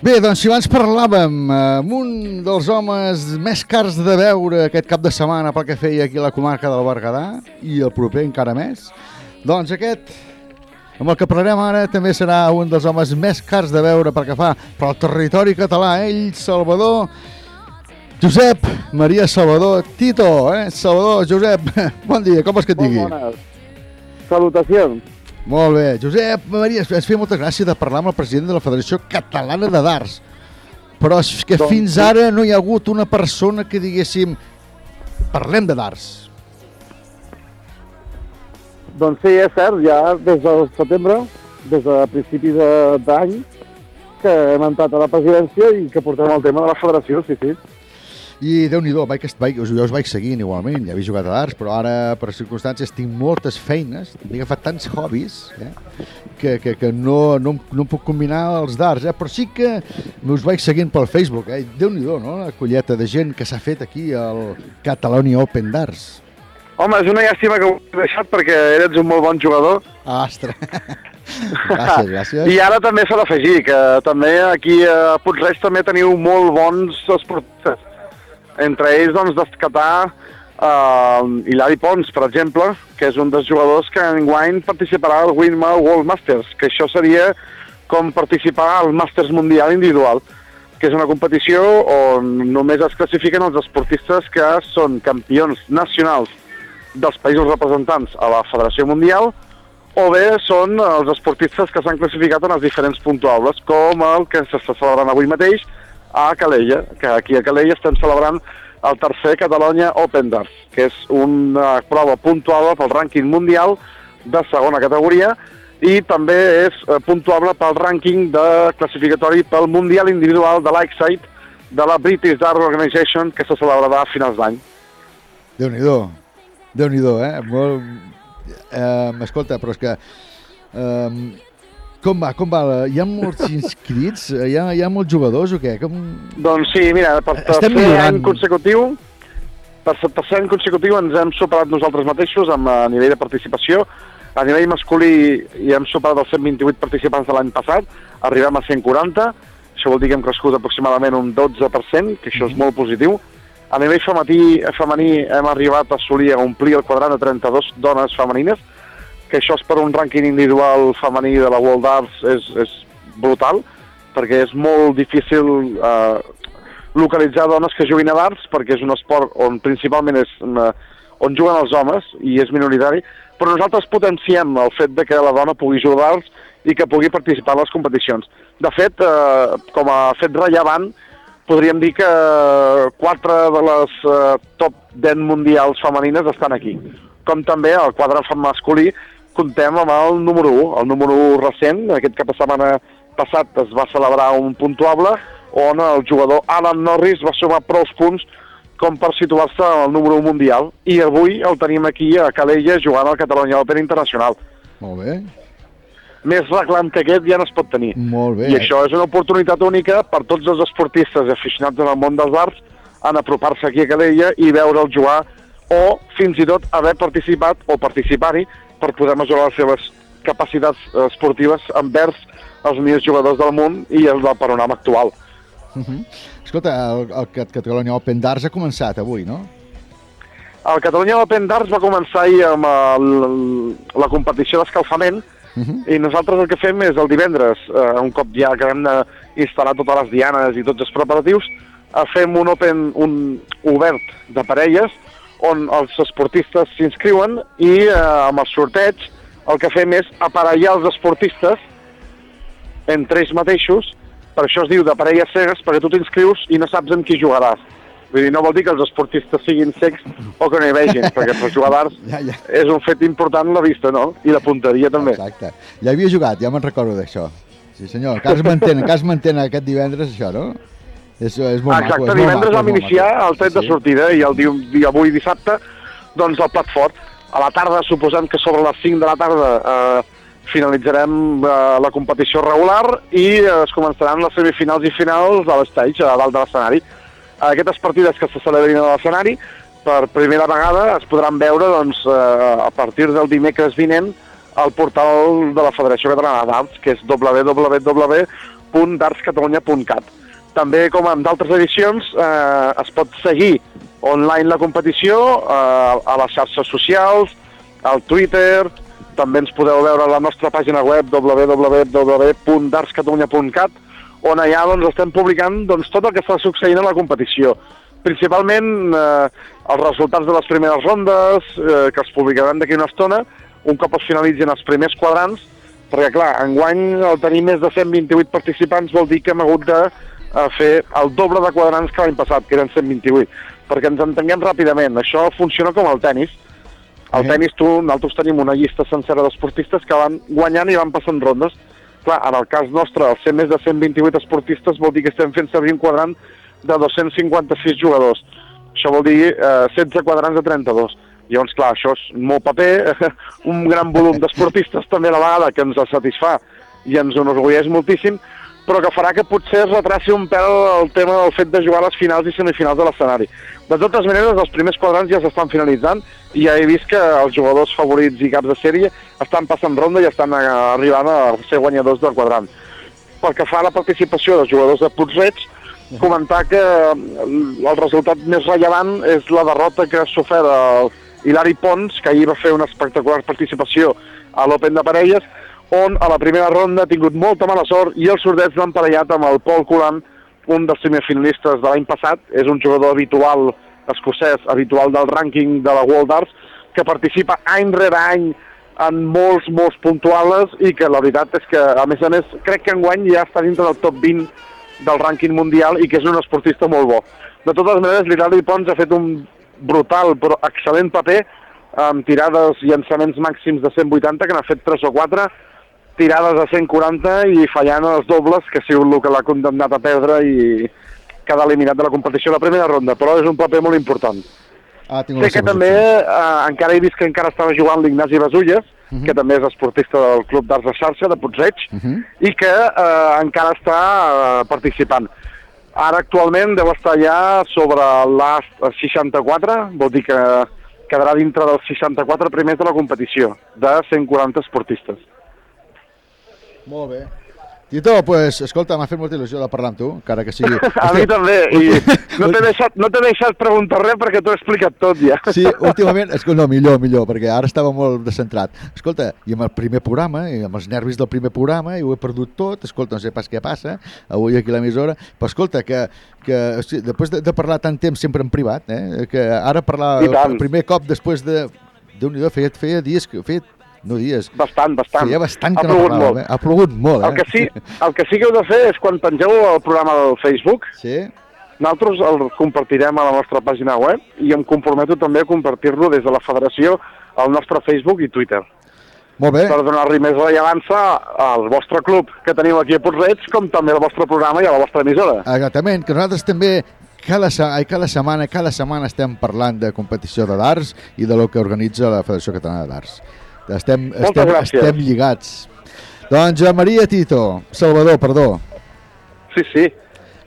Bé, doncs si abans parlàvem eh, amb un dels homes més cars de veure aquest cap de setmana pel que feia aquí a la comarca del Berguedà i el proper encara més, doncs aquest, amb el que parlarem ara, també serà un dels homes més cars de veure pel que fa pel territori català, ell, Salvador, Josep Maria Salvador Tito, eh? Salvador, Josep, [LAUGHS] bon dia, com vols que et digui? Molt bones. Salutacions. Molt bé. Josep Maria, ens feia molta gràcia de parlar amb el president de la Federació Catalana de Darts. Però és que Doncs fins ara no hi ha hagut una persona que diguéssim parlem de darts. Doncs sí, és cert, ja des del setembre, des de principis d'any, que hem entrat a la presidència i que portem el tema de la federació, sí, sí. I déu-n'hi-do, vaig, vaig, jo us vaig seguint igualment, ja havia jugat a darts, però ara per circumstàncies tinc moltes feines, m'he agafat tants hobbies eh, que, que, que no, no, no em puc combinar els darts, eh, però sí que us vaig seguint pel Facebook, eh, déu-n'hi-do, no?, la colleta de gent que s'ha fet aquí al Catalonia Open Darts. Home, és una llàstima que ho he deixat perquè eres un molt bon jugador. Ostres. [LAUGHS] gràcies, gràcies. I ara també s'ha d'afegir que també aquí a Puigreig també teniu molt bons esportistes. Entre ells, doncs, destacar uh, Hilari Pons, per exemple, que és un dels jugadors que enguany participarà al Winma World Masters, que això seria com participar al Masters Mundial individual, que és una competició on només es classifiquen els esportistes que són campions nacionals dels països representants a la Federació Mundial o bé són els esportistes que s'han classificat en els diferents puntuables, com el que s'està celebrant avui mateix a Calella, que aquí a Calella estem celebrant el tercer Catalunya Open Darts, que és una prova puntuable pel rànquing mundial de segona categoria i també és eh, puntuable pel rànquing de classificatori pel Mundial Individual de l'Excite de la British Dart Organization que se celebrarà a finals d'any. Déu-n'hi-do. Déu-n'hi-do, eh? Molt... Eh, escolta, però és que... Eh, com va, com va? Hi ha molts [LAUGHS] inscrits? Hi ha, hi ha molts jugadors o què? Com... Doncs sí, mira, per Estem tercer millorant. any consecutiu, per tercer any consecutiu ens hem superat nosaltres mateixos amb, a nivell de participació. A nivell masculí hi hem superat els 128 participants de l'any passat, arribem a 140, això vol dir que hem crescut aproximadament un 12%, que això és molt positiu. A nivell femení, femení hem arribat a assolir a omplir el quadrant de 32 dones femenines, que això és per un rànquing individual femení de la World Arts és, és brutal, perquè és molt difícil eh, localitzar dones que juguin a darts, perquè és un esport on principalment és eh, on juguen els homes i és minoritari, però nosaltres potenciem el fet de que la dona pugui jugar a darts i que pugui participar en les competicions. De fet, eh, com a fet rellevant, podríem dir que quatre de les eh, top 10 mundials femenines estan aquí. Com també al quadre masculí comptem amb el número 1, el número 1 recent, aquest cap de setmana passat es va celebrar un puntuable on el jugador Alan Norris va sumar prou punts com per situar-se al número 1 mundial i avui el tenim aquí a Calella jugant al Catalunya Open Internacional. Molt bé. Més reclam que aquest ja no es pot tenir. Molt bé. I això és una oportunitat única per tots els esportistes i aficionats en el món dels arts en apropar-se aquí a Calella i veure'l jugar o fins i tot haver participat o participar-hi per poder mesurar les seves capacitats eh, esportives envers els millors jugadors del món i el del panorama actual. Uh -huh. Escolta, el, el Cat- Catalunya Open Darts ha començat avui, no? El Catalunya Open Darts va començar ahir amb el, la competició d'escalfament Uh -huh. i nosaltres el que fem és el divendres, eh, un cop ja que hem d'instal·lar totes les dianes i tots els preparatius, eh, fem un Open un obert de parelles on els esportistes s'inscriuen i eh, amb el sorteig el que fem és aparellar els esportistes entre ells mateixos, per això es diu de parelles cegues, perquè tu t'inscrius i no saps amb qui jugaràs. Vull dir, no vol dir que els esportistes siguin cecs o que no hi vegin, [LAUGHS] perquè per jugar darts Ja, ja. és un fet important la vista, no? I la punteria també. Exacte. Ja havia jugat, ja me'n recordo d'això. Sí, senyor. Que es mantén, que es mantén aquest divendres, això, no? És, és molt Exacte, maco. és divendres vam iniciar el tret de sortida i el dia, dia avui dissabte, doncs el plat fort. A la tarda, suposem que sobre les 5 de la tarda eh, finalitzarem eh, la competició regular i eh, es començaran les semifinals i finals a l'estage, a dalt de l'escenari. Aquestes partides que se celebrin a l'escenari, per primera vegada es podran veure doncs, eh, a partir del dimecres vinent al portal de la Federació Catalana d'Arts, que és www.dartscatalunya.cat. També, com en d'altres edicions, eh, es pot seguir online la competició eh, a les xarxes socials, al Twitter, també ens podeu veure a la nostra pàgina web www.dartscatalunya.cat on allà doncs, estem publicant doncs, tot el que està succeint a la competició. Principalment eh, els resultats de les primeres rondes, eh, que es publicaran d'aquí una estona, un cop es finalitzin els primers quadrants, perquè clar, enguany el tenir més de 128 participants vol dir que hem hagut de eh, fer el doble de quadrants que l'any passat, que eren 128, perquè ens entenguem ràpidament. Això funciona com el tennis. Al tennis tu, nosaltres tenim una llista sencera d'esportistes que van guanyant i van passant rondes. Clar, en el cas nostre, al ser més de 128 esportistes vol dir que estem fent servir un quadrant de 256 jugadors. Això vol dir eh, 16 quadrants de 32. Llavors, clar, això és molt paper, [LAUGHS] un gran volum d'esportistes també a la vegada que ens satisfà i ens enorgulleix moltíssim, però que farà que potser es retraci un pèl el tema del fet de jugar a les finals i semifinals de l'escenari. De totes maneres, els primers quadrants ja s'estan finalitzant i ja he vist que els jugadors favorits i caps de sèrie estan passant ronda i estan eh, arribant a ser guanyadors del quadrant. Pel que fa a la participació dels jugadors de Puigreig, comentar que eh, el resultat més rellevant és la derrota que ha sofert el Hilari Pons, que ahir va fer una espectacular participació a l'Open de Parelles, on a la primera ronda ha tingut molta mala sort i els sordets l'han parellat amb el Paul Colan, un dels semifinalistes de l'any passat, és un jugador habitual escocès, habitual del rànquing de la World Arts, que participa any rere any en molts, molts puntuables i que la veritat és que, a més a més, crec que enguany ja està dintre del top 20 del rànquing mundial i que és un esportista molt bo. De totes maneres, l'Hilari Pons ha fet un brutal però excel·lent paper amb tirades i llançaments màxims de 180, que n'ha fet 3 o 4, tirades a 140 i fallant els dobles, que ha sigut el que l'ha condemnat a perdre i quedar eliminat de la competició a la primera ronda, però és un paper molt important. Ah, Sé que també, eh, encara he vist que encara estava jugant l'Ignasi Basulles, Mhm. que també és esportista del Club d'Arts de Xarxa, de Puigreig, Mhm. i que eh, encara està eh, participant. Ara actualment deu estar ja sobre l'AS 64, vol dir que quedarà dintre dels 64 primers de la competició, de 140 esportistes. Molt bé. Tito, pues, escolta, m'ha fet molta il·lusió de parlar amb tu, encara que sigui... [LAUGHS] A mi també, i no t'he deixat, no deixat preguntar res perquè t'ho he explicat tot ja. [LAUGHS] Sí, últimament, que no, millor, millor, perquè ara estava molt descentrat. Escolta, i amb el primer programa, i amb els nervis del primer programa, i ho he perdut tot, escolta, no sé pas què passa, avui aquí a l'emissora, però escolta, que, que o sigui, després de, de parlar tant temps sempre en privat, eh, que ara parlar el primer cop després de... Déu-n'hi-do, feia, feia dies que... Feia, no dies. Bastant, bastant. Feia bastant Ha que no plogut parlàvem, molt. eh? Ha plogut molt, eh? El que, sí, [LAUGHS] el que sí que heu de fer és quan pengeu el programa al Facebook, sí? nosaltres el compartirem a la nostra pàgina web i em comprometo també a compartir-lo des de la federació al nostre Facebook i Twitter. Molt bé. Per donar-li més rellevància al vostre club que teniu aquí a Puigreig, com també al vostre programa i a la vostra emissora. Exactament, que nosaltres també cada, cada setmana cada setmana estem parlant de competició de darts i de lo que organitza la Federació Catalana de Darts. Estem, Moltes estem, gràcies. estem lligats. Doncs Joan Maria Tito, Salvador, perdó. Sí, sí.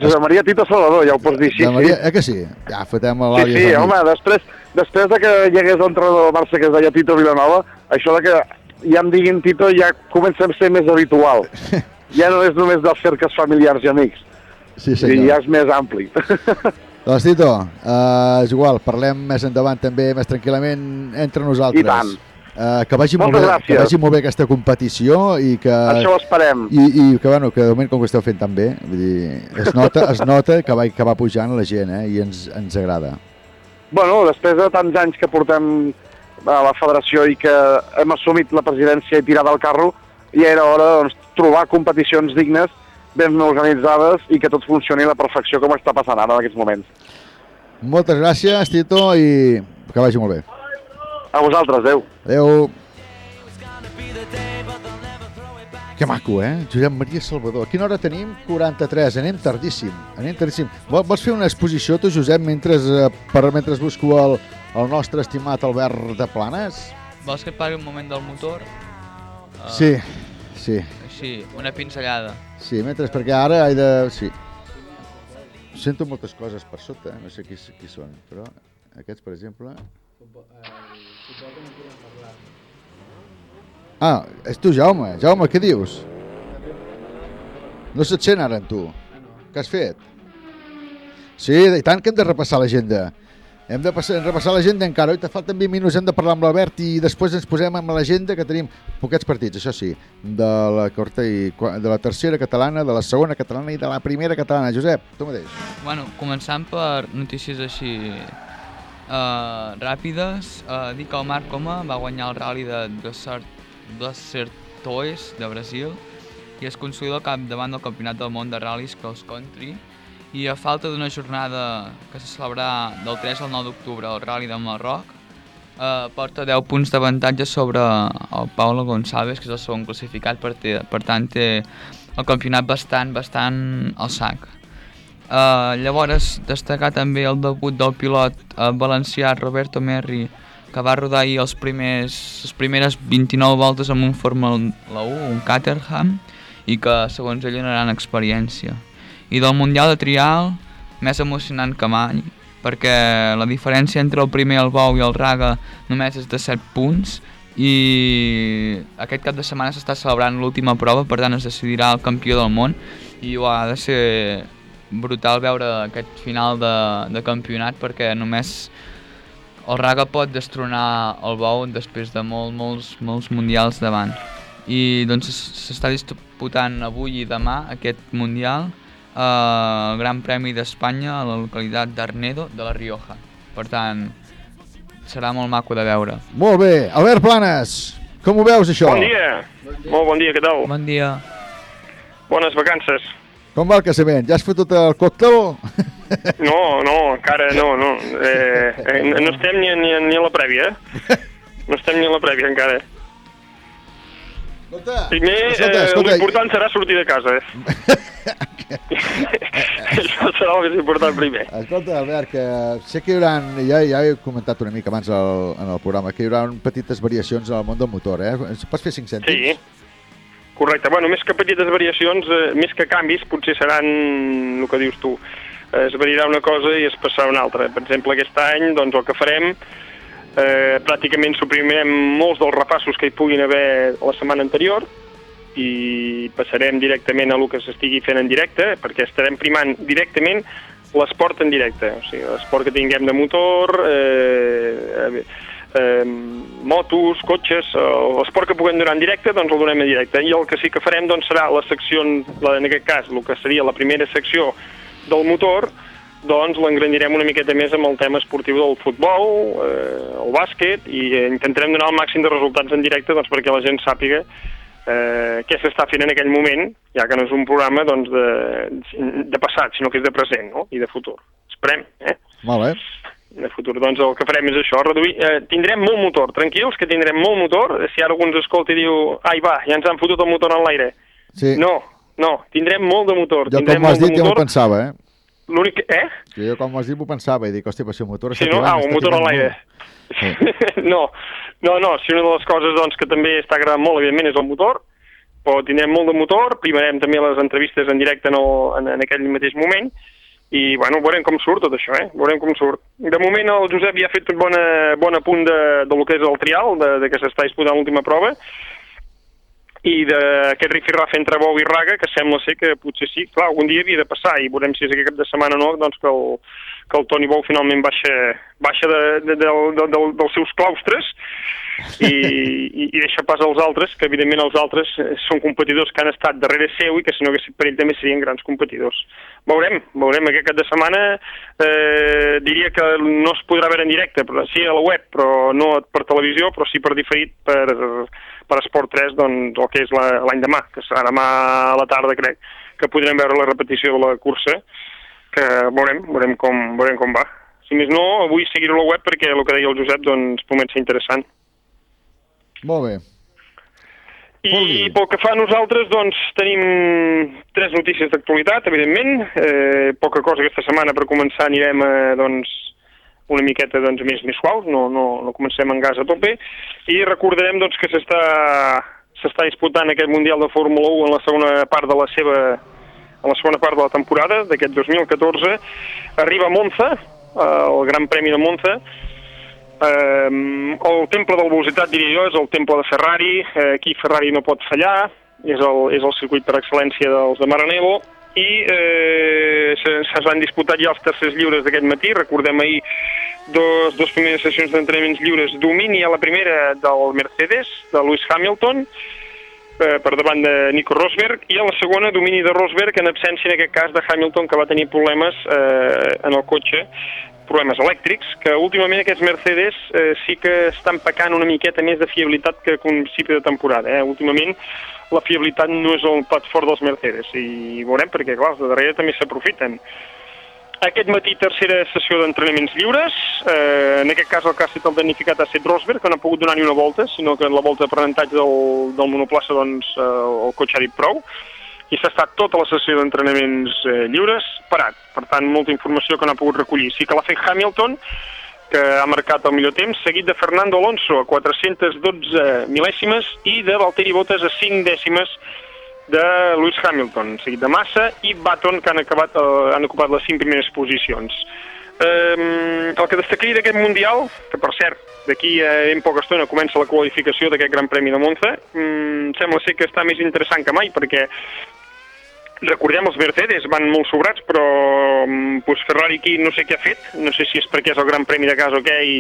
Josep Maria Tito Salvador, ja ho pots dir així, Joan Maria, sí. eh que sí? Ja fotem Sí, l'àlies. sí, mig. home, després, després de que hi hagués l'entrenador del Barça que es deia Tito Vilanova, això de que ja em diguin Tito ja comença a ser més habitual. [LAUGHS] Ja no és només dels cercles familiars i amics. Sí, I senyor. ja és més ampli. [LAUGHS] Doncs Tito, uh, és igual, parlem més endavant també, més tranquil·lament entre nosaltres. I tant. Uh, que, vagi molt bé, que vagi molt bé aquesta competició i que... Això ho esperem. I, i que, bueno, que de moment com que esteu fent tan bé, vull dir, es nota, es nota que, va, que va pujant la gent, eh? I ens, ens agrada. Bueno, després de tants anys que portem a la federació i que hem assumit la presidència i tirar del carro, ja era hora doncs, trobar competicions dignes, ben organitzades i que tot funcioni a la perfecció com està passant ara en aquests moments. Moltes gràcies, Tito, i que vagi molt bé. A vosaltres, adeu. Adéu. Que maco, eh? Josep Maria Salvador. A quina hora tenim? 43. Anem tardíssim. Anem tardíssim. Vol- Vols fer una exposició, tu, Josep, mentre, eh, per, mentre busco el, el nostre estimat Albert de Planes? Vols que et parli un moment del motor? Uh, Sí, sí. Així, una pinzellada. Sí, mentre, perquè ara he de... Sí. Sento moltes coses per sota, eh? no sé qui, qui són, però aquests, per exemple... Ah, és tu, Jaume. Jaume, què dius? No se't sent ara amb tu. Què has fet? Sí, i tant que hem de repassar l'agenda. Hem de passar, repassar l'agenda encara. Oi, te falten 20 minuts, hem de parlar amb l'Albert i després ens posem amb l'agenda que tenim poquets partits, això sí, de la quarta i de la tercera catalana, de la segona catalana i de la primera catalana. Josep, tu mateix. Bueno, començant per notícies així uh, ràpides, uh, dir que el Marc Coma va guanyar el rally de Desert, Desertois de Brasil i es consolida al capdavant del Campionat del Món de Rallies Cross Country i a falta d'una jornada que se celebrarà del 3 al 9 d'octubre al Rally de Marroc, eh, porta 10 punts d'avantatge sobre el Paulo Gonçalves, que és el segon classificat, per, per tant té el campionat bastant, bastant al sac. Uh, llavors, destacar també el debut del pilot uh, valencià Roberto Merri, que va rodar ahir els primers, les primeres 29 voltes amb un Fórmula 1, un Caterham, i que, segons ell, una gran experiència. I del Mundial de Trial, més emocionant que mai, perquè la diferència entre el primer el Bou i el Raga només és de 7 punts, i aquest cap de setmana s'està celebrant l'última prova, per tant es decidirà el campió del món, i ho ha de ser brutal veure aquest final de, de campionat perquè només el Raga pot destronar el Bou després de molt, molts, molts mundials davant. I doncs s'està disputant avui i demà aquest mundial eh, el Gran Premi d'Espanya a la localitat d'Arnedo de la Rioja. Per tant, serà molt maco de veure. Molt bé. Albert Planes, com ho veus, això? Bon dia. Molt bon dia, què tal? Bon dia. Bones vacances. Com va el casament? Ja has fotut el còctel? No, no, encara no, no. [LAUGHS] Eh, eh, no estem ni, ni, ni a la prèvia, eh? No estem ni a la prèvia encara. Primer, Escolta, eh, escolta, l'important serà sortir de casa, eh? [LAUGHS] Això serà el més important primer. Escolta, Albert, que sé que hi haurà, ja, ja he comentat una mica abans al, en el programa, que hi haurà petites variacions en el món del motor, eh? Ens Pots fer 5 cèntims? Sí, correcte. Bueno, més que petites variacions, eh, més que canvis, potser seran el que dius tu. Eh, es variarà una cosa i es passarà una altra. Per exemple, aquest any, doncs, el que farem, eh, pràcticament suprimirem molts dels repassos que hi puguin haver la setmana anterior i passarem directament a el que s'estigui fent en directe, perquè estarem primant directament l'esport en directe, o sigui, l'esport que tinguem de motor, eh, eh, motos, cotxes, eh, l'esport que puguem donar en directe, doncs el donem en directe. I el que sí que farem doncs, serà la secció, en aquest cas, el que seria la primera secció del motor, doncs l'engrandirem una miqueta més amb el tema esportiu del futbol, eh, el bàsquet, i intentarem donar el màxim de resultats en directe doncs, perquè la gent sàpiga eh, què s'està fent en aquell moment, ja que no és un programa doncs, de, de passat, sinó que és de present no? i de futur. Esperem, eh? Molt bé. De futur. Doncs el que farem és això, reduir... Eh, tindrem molt motor, tranquils, que tindrem molt motor. Si ara algú ens escolta i diu, ai va, ja ens han fotut el motor en l'aire. Sí. No, no, tindrem molt de motor. Jo tindrem com m'ho has molt dit de ja m'ho motor. pensava, eh? L'únic. Eh? Que jo com m'ho has dit m'ho pensava i dic, hòstia, però si el motor Sí, està no? tirant, Ah, un motor en l'aire. molt. [LAUGHS] no, no, no, si una de les coses doncs, que també està agradant molt, evidentment, és el motor, però tindrem molt de motor, primarem també les entrevistes en directe en, el, en, en aquell mateix moment, i bueno, veurem com surt tot això, eh? Veurem com surt. De moment el Josep ja ha fet un bon, bon apunt de, de lo que és el trial, de, de que s'està disputant l'última prova, i d'aquest rifirraf entre Bou i Raga, que sembla ser que potser sí, clar, algun dia havia de passar, i veurem si és aquest cap de setmana o no, doncs que el, que el Toni Bou finalment baixa, baixa de, de, de, de, de, dels seus claustres i, [LAUGHS] i, i deixa pas als altres, que evidentment els altres eh, són competidors que han estat darrere seu i que si no haguessin per ell també serien grans competidors. Veurem, veurem aquest cap de setmana, eh, diria que no es podrà veure en directe, però sí a la web, però no per televisió, però sí per diferit per, per Esport 3, doncs, el que és la- l'any demà, que serà demà a la tarda, crec, que podrem veure la repetició de la cursa, que veurem, veurem com, veurem com va. Si més no, avui seguiré la web perquè el que deia el Josep doncs, promet ser interessant. Molt bé. I pel que fa a nosaltres, doncs, tenim tres notícies d'actualitat, evidentment. Eh, poca cosa aquesta setmana, per començar anirem eh, doncs, una miqueta doncs, més, més suaus, no, no, no comencem en gas a tope, i recordarem doncs, que s'està s'està disputant aquest Mundial de Fórmula 1 en la segona part de la seva en la segona part de la temporada d'aquest 2014 arriba a Monza el Gran Premi de Monza. Eh, el temple de la velocitat, diria jo, és el temple de Ferrari. Eh, aquí Ferrari no pot fallar, és el, és el circuit per excel·lència dels de Maranello, i eh, se, se van disputar ja els tercers lliures d'aquest matí. Recordem ahir dos, dos primeres sessions d'entrenaments lliures. Domini a la primera del Mercedes, de Lewis Hamilton, eh, per davant de Nico Rosberg, i a la segona domini de Rosberg, en absència en aquest cas de Hamilton, que va tenir problemes eh, en el cotxe, problemes elèctrics, que últimament aquests Mercedes eh, sí que estan pecant una miqueta més de fiabilitat que a principi de temporada. Eh? Últimament la fiabilitat no és el plat fort dels Mercedes, i veurem perquè, clar, de darrere també s'aprofiten. Aquest matí tercera sessió d'entrenaments lliures, eh, en aquest cas el que ha estat el danificat ha estat Rosberg, que no ha pogut donar ni una volta, sinó que en la volta d'aprenentatge del, del monoplaça doncs, eh, el cotxe ha dit prou, i s'ha estat tota la sessió d'entrenaments eh, lliures parat. Per tant, molta informació que no ha pogut recollir. Sí que l'ha fet Hamilton, que ha marcat el millor temps, seguit de Fernando Alonso a 412 mil·lèsimes i de Valtteri Bottas a 5 dècimes de Lewis Hamilton, seguit de Massa i Baton, que han, acabat, eh, han ocupat les 5 primeres posicions. Eh, el que destacaria d'aquest Mundial, que per cert, d'aquí a ben poca estona comença la qualificació d'aquest Gran Premi de Monza, mm, sembla ser que està més interessant que mai, perquè recordem els Mercedes van molt sobrats, però mm, pues Ferrari aquí no sé què ha fet, no sé si és perquè és el Gran Premi de casa o què, i,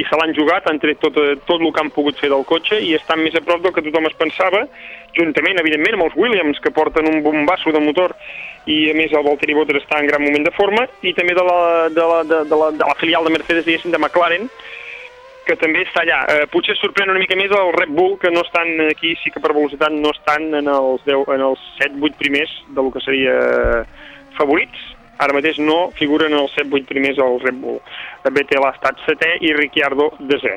i se l'han jugat, han tret tot, eh, tot el que han pogut fer del cotxe i estan més a prop del que tothom es pensava, juntament, evidentment, amb els Williams, que porten un bombasso de motor i, a més, el Valtteri Bottas està en gran moment de forma, i també de la, de la, de, de la, de la filial de Mercedes, diguéssim, de McLaren, que també està allà. Eh, potser sorprèn una mica més el Red Bull, que no estan aquí, sí que per velocitat no estan en els, 10, en els 7-8 primers del que seria favorits. Ara mateix no figuren en els 7-8 primers el Red Bull. BTL ha estat setè i Ricciardo desè.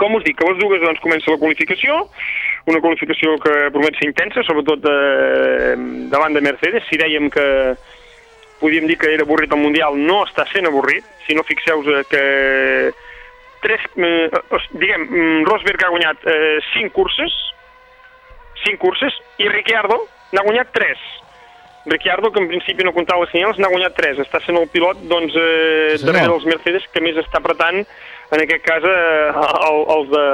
Com us dic, que les dues doncs, comença la qualificació, una qualificació que promet ser intensa, sobretot eh, davant de Mercedes. Si dèiem que podíem dir que era avorrit el Mundial, no està sent avorrit. Si no fixeu que tres, eh, diguem, mm, Rosberg ha guanyat eh, cinc curses, cinc curses, i Ricciardo n'ha guanyat tres. Ricciardo, que en principi no comptava senyals, n'ha guanyat tres. Està sent el pilot, doncs, eh, Sí, darrere dels Mercedes, que més està apretant, en aquest cas, eh, el- els de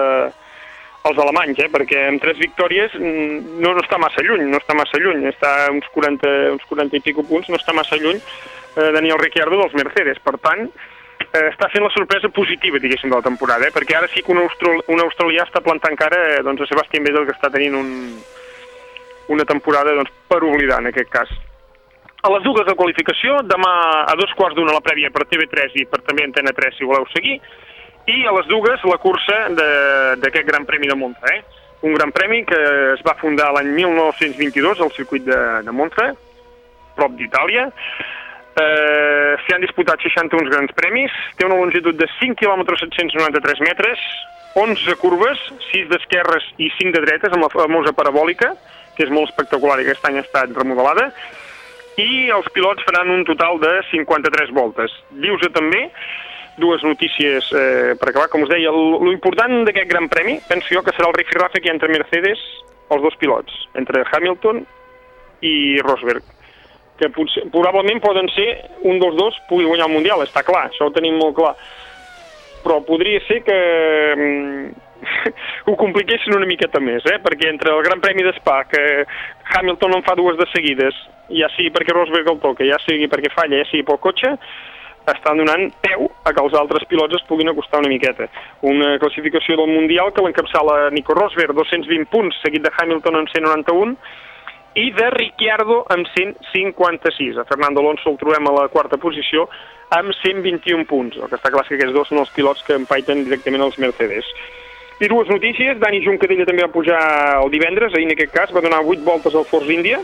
els alemanys, eh? perquè amb tres victòries mm, no, no està massa lluny, no està massa lluny, està a uns 40, uns 40 i pico punts, no està massa lluny eh, Daniel Ricciardo dels Mercedes. Per tant, eh, està fent la sorpresa positiva, diguéssim, de la temporada, eh? perquè ara sí que un, austral, un australià està plantant cara eh, doncs, a Sebastian Vettel, que està tenint un, una temporada doncs, per oblidar, en aquest cas. A les dues de qualificació, demà a dos quarts d'una la prèvia per TV3 i per també Antena 3, si voleu seguir, i a les dues la cursa d'aquest Gran Premi de Monza. Eh? Un Gran Premi que es va fundar l'any 1922 al circuit de, de Monza, prop d'Itàlia. Eh, S'hi han disputat 61 grans premis, té una longitud de 5 km 793 metres, 11 curves, 6 d'esquerres i 5 de dretes, amb la famosa parabòlica, que és molt espectacular i aquest any ha estat remodelada, i els pilots faran un total de 53 voltes. Dius-se també dues notícies eh, per acabar. Com us deia, l- lo important d'aquest Gran Premi, penso jo que serà el rifirrafe que hi ha entre Mercedes, els dos pilots, entre Hamilton i Rosberg que potser, probablement poden ser un dels dos pugui guanyar el Mundial, està clar, això ho tenim molt clar. Però podria ser que mm, [LAUGHS] ho compliquessin una miqueta més, eh? perquè entre el Gran Premi d'Espa, que Hamilton en fa dues de seguides, ja sigui perquè Rosberg el toca, ja sigui perquè falla, ja sigui pel cotxe, estan donant peu a que els altres pilots es puguin acostar una miqueta. Una classificació del Mundial que l'encapçala Nico Rosberg, 220 punts, seguit de Hamilton amb 191, i de Ricciardo amb 156. A Fernando Alonso el trobem a la quarta posició amb 121 punts. El que està clar és que aquests dos són els pilots que empaiten directament els Mercedes. I dues notícies, Dani Juncadella també va pujar el divendres, ahir en aquest cas, va donar 8 voltes al Force India,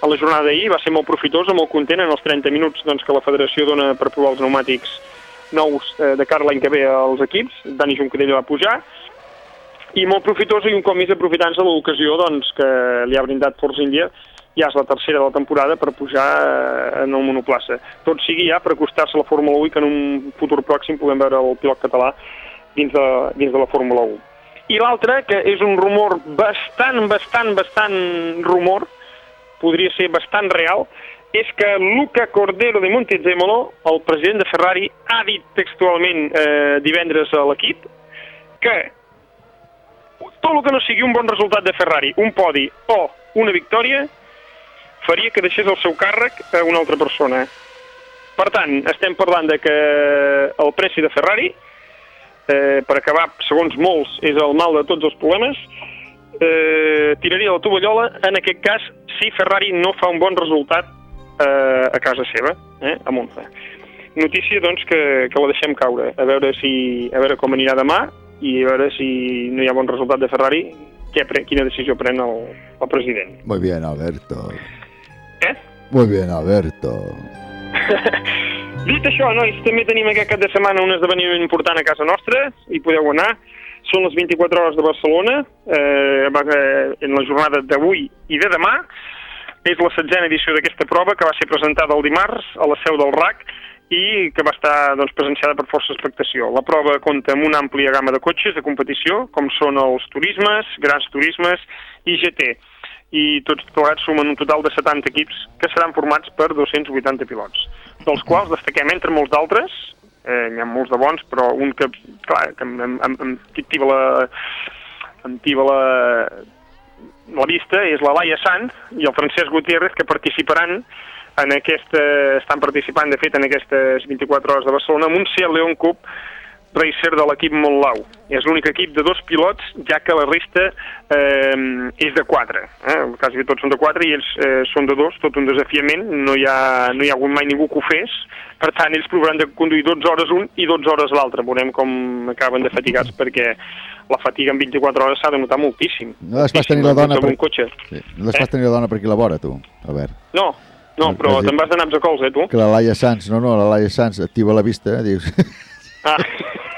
a la jornada d'ahir, va ser molt profitosa, molt content en els 30 minuts doncs, que la federació dona per provar els pneumàtics nous eh, de cara l'any que ve als equips. Dani Juncadella va pujar, i molt profitosa i un cop més aprofitant-se l'ocasió doncs, que li ha brindat Force India ja és la tercera de la temporada per pujar eh, en el monoplaça. Tot sigui ja per acostar-se a la Fórmula 1 i que en un futur pròxim puguem veure el pilot català dins de, dins de la Fórmula 1. I l'altre, que és un rumor bastant, bastant, bastant rumor, podria ser bastant real, és que Luca Cordero de Montezemolo, el president de Ferrari, ha dit textualment eh, divendres a l'equip que tot el que no sigui un bon resultat de Ferrari, un podi o una victòria, faria que deixés el seu càrrec a una altra persona. Per tant, estem parlant de que el preci de Ferrari, eh, per acabar, segons molts, és el mal de tots els problemes, eh, tiraria la tovallola, en aquest cas, si Ferrari no fa un bon resultat eh, a casa seva, eh, a Monza. Notícia, doncs, que, que la deixem caure, a veure, si, a veure com anirà demà i a veure si no hi ha bon resultat de Ferrari, què, pre- quina decisió pren el, el president. Muy bien, Alberto. Eh? Muy bien, Alberto. [LAUGHS] Dit això, nois, també tenim aquest cap de setmana un esdeveniment important a casa nostra, i podeu anar. Són les 24 hores de Barcelona, eh, eh, en la jornada d'avui i de demà. És la setzena edició d'aquesta prova que va ser presentada el dimarts a la seu del RAC i que va estar doncs, presenciada per força expectació. La prova compta amb una àmplia gamma de cotxes de competició, com són els turismes, grans turismes i GT i tots plegats sumen un total de 70 equips que seran formats per 280 pilots, dels quals destaquem entre molts d'altres, eh, n'hi ha molts de bons, però un que, clar, que em, em, em, em titiva la, em tiba la, la vista és la Laia Sant i el Francesc Gutiérrez que participaran en aquesta, estan participant de fet en aquestes 24 hores de Barcelona amb un Seat León Cup racer de l'equip Montlau. És l'únic equip de dos pilots, ja que la resta eh, és de quatre. Eh? Quasi tots són de quatre i ells eh, són de dos, tot un desafiament. No hi, ha, no hi ha hagut mai ningú que ho fes. Per tant, ells provaran de conduir 12 hores un i 12 hores l'altre. Veurem com acaben de fatigats perquè la fatiga en 24 hores s'ha de notar moltíssim. No les fas tenir la dona per... Sí. No les fas tenir la dona per aquí la vora, tu, Albert. No, no, però te'n vas de naps a cols, eh, tu? Que la Laia Sanz, no, no, la Laia Sanz activa la vista, dius... Ah. [LAUGHS]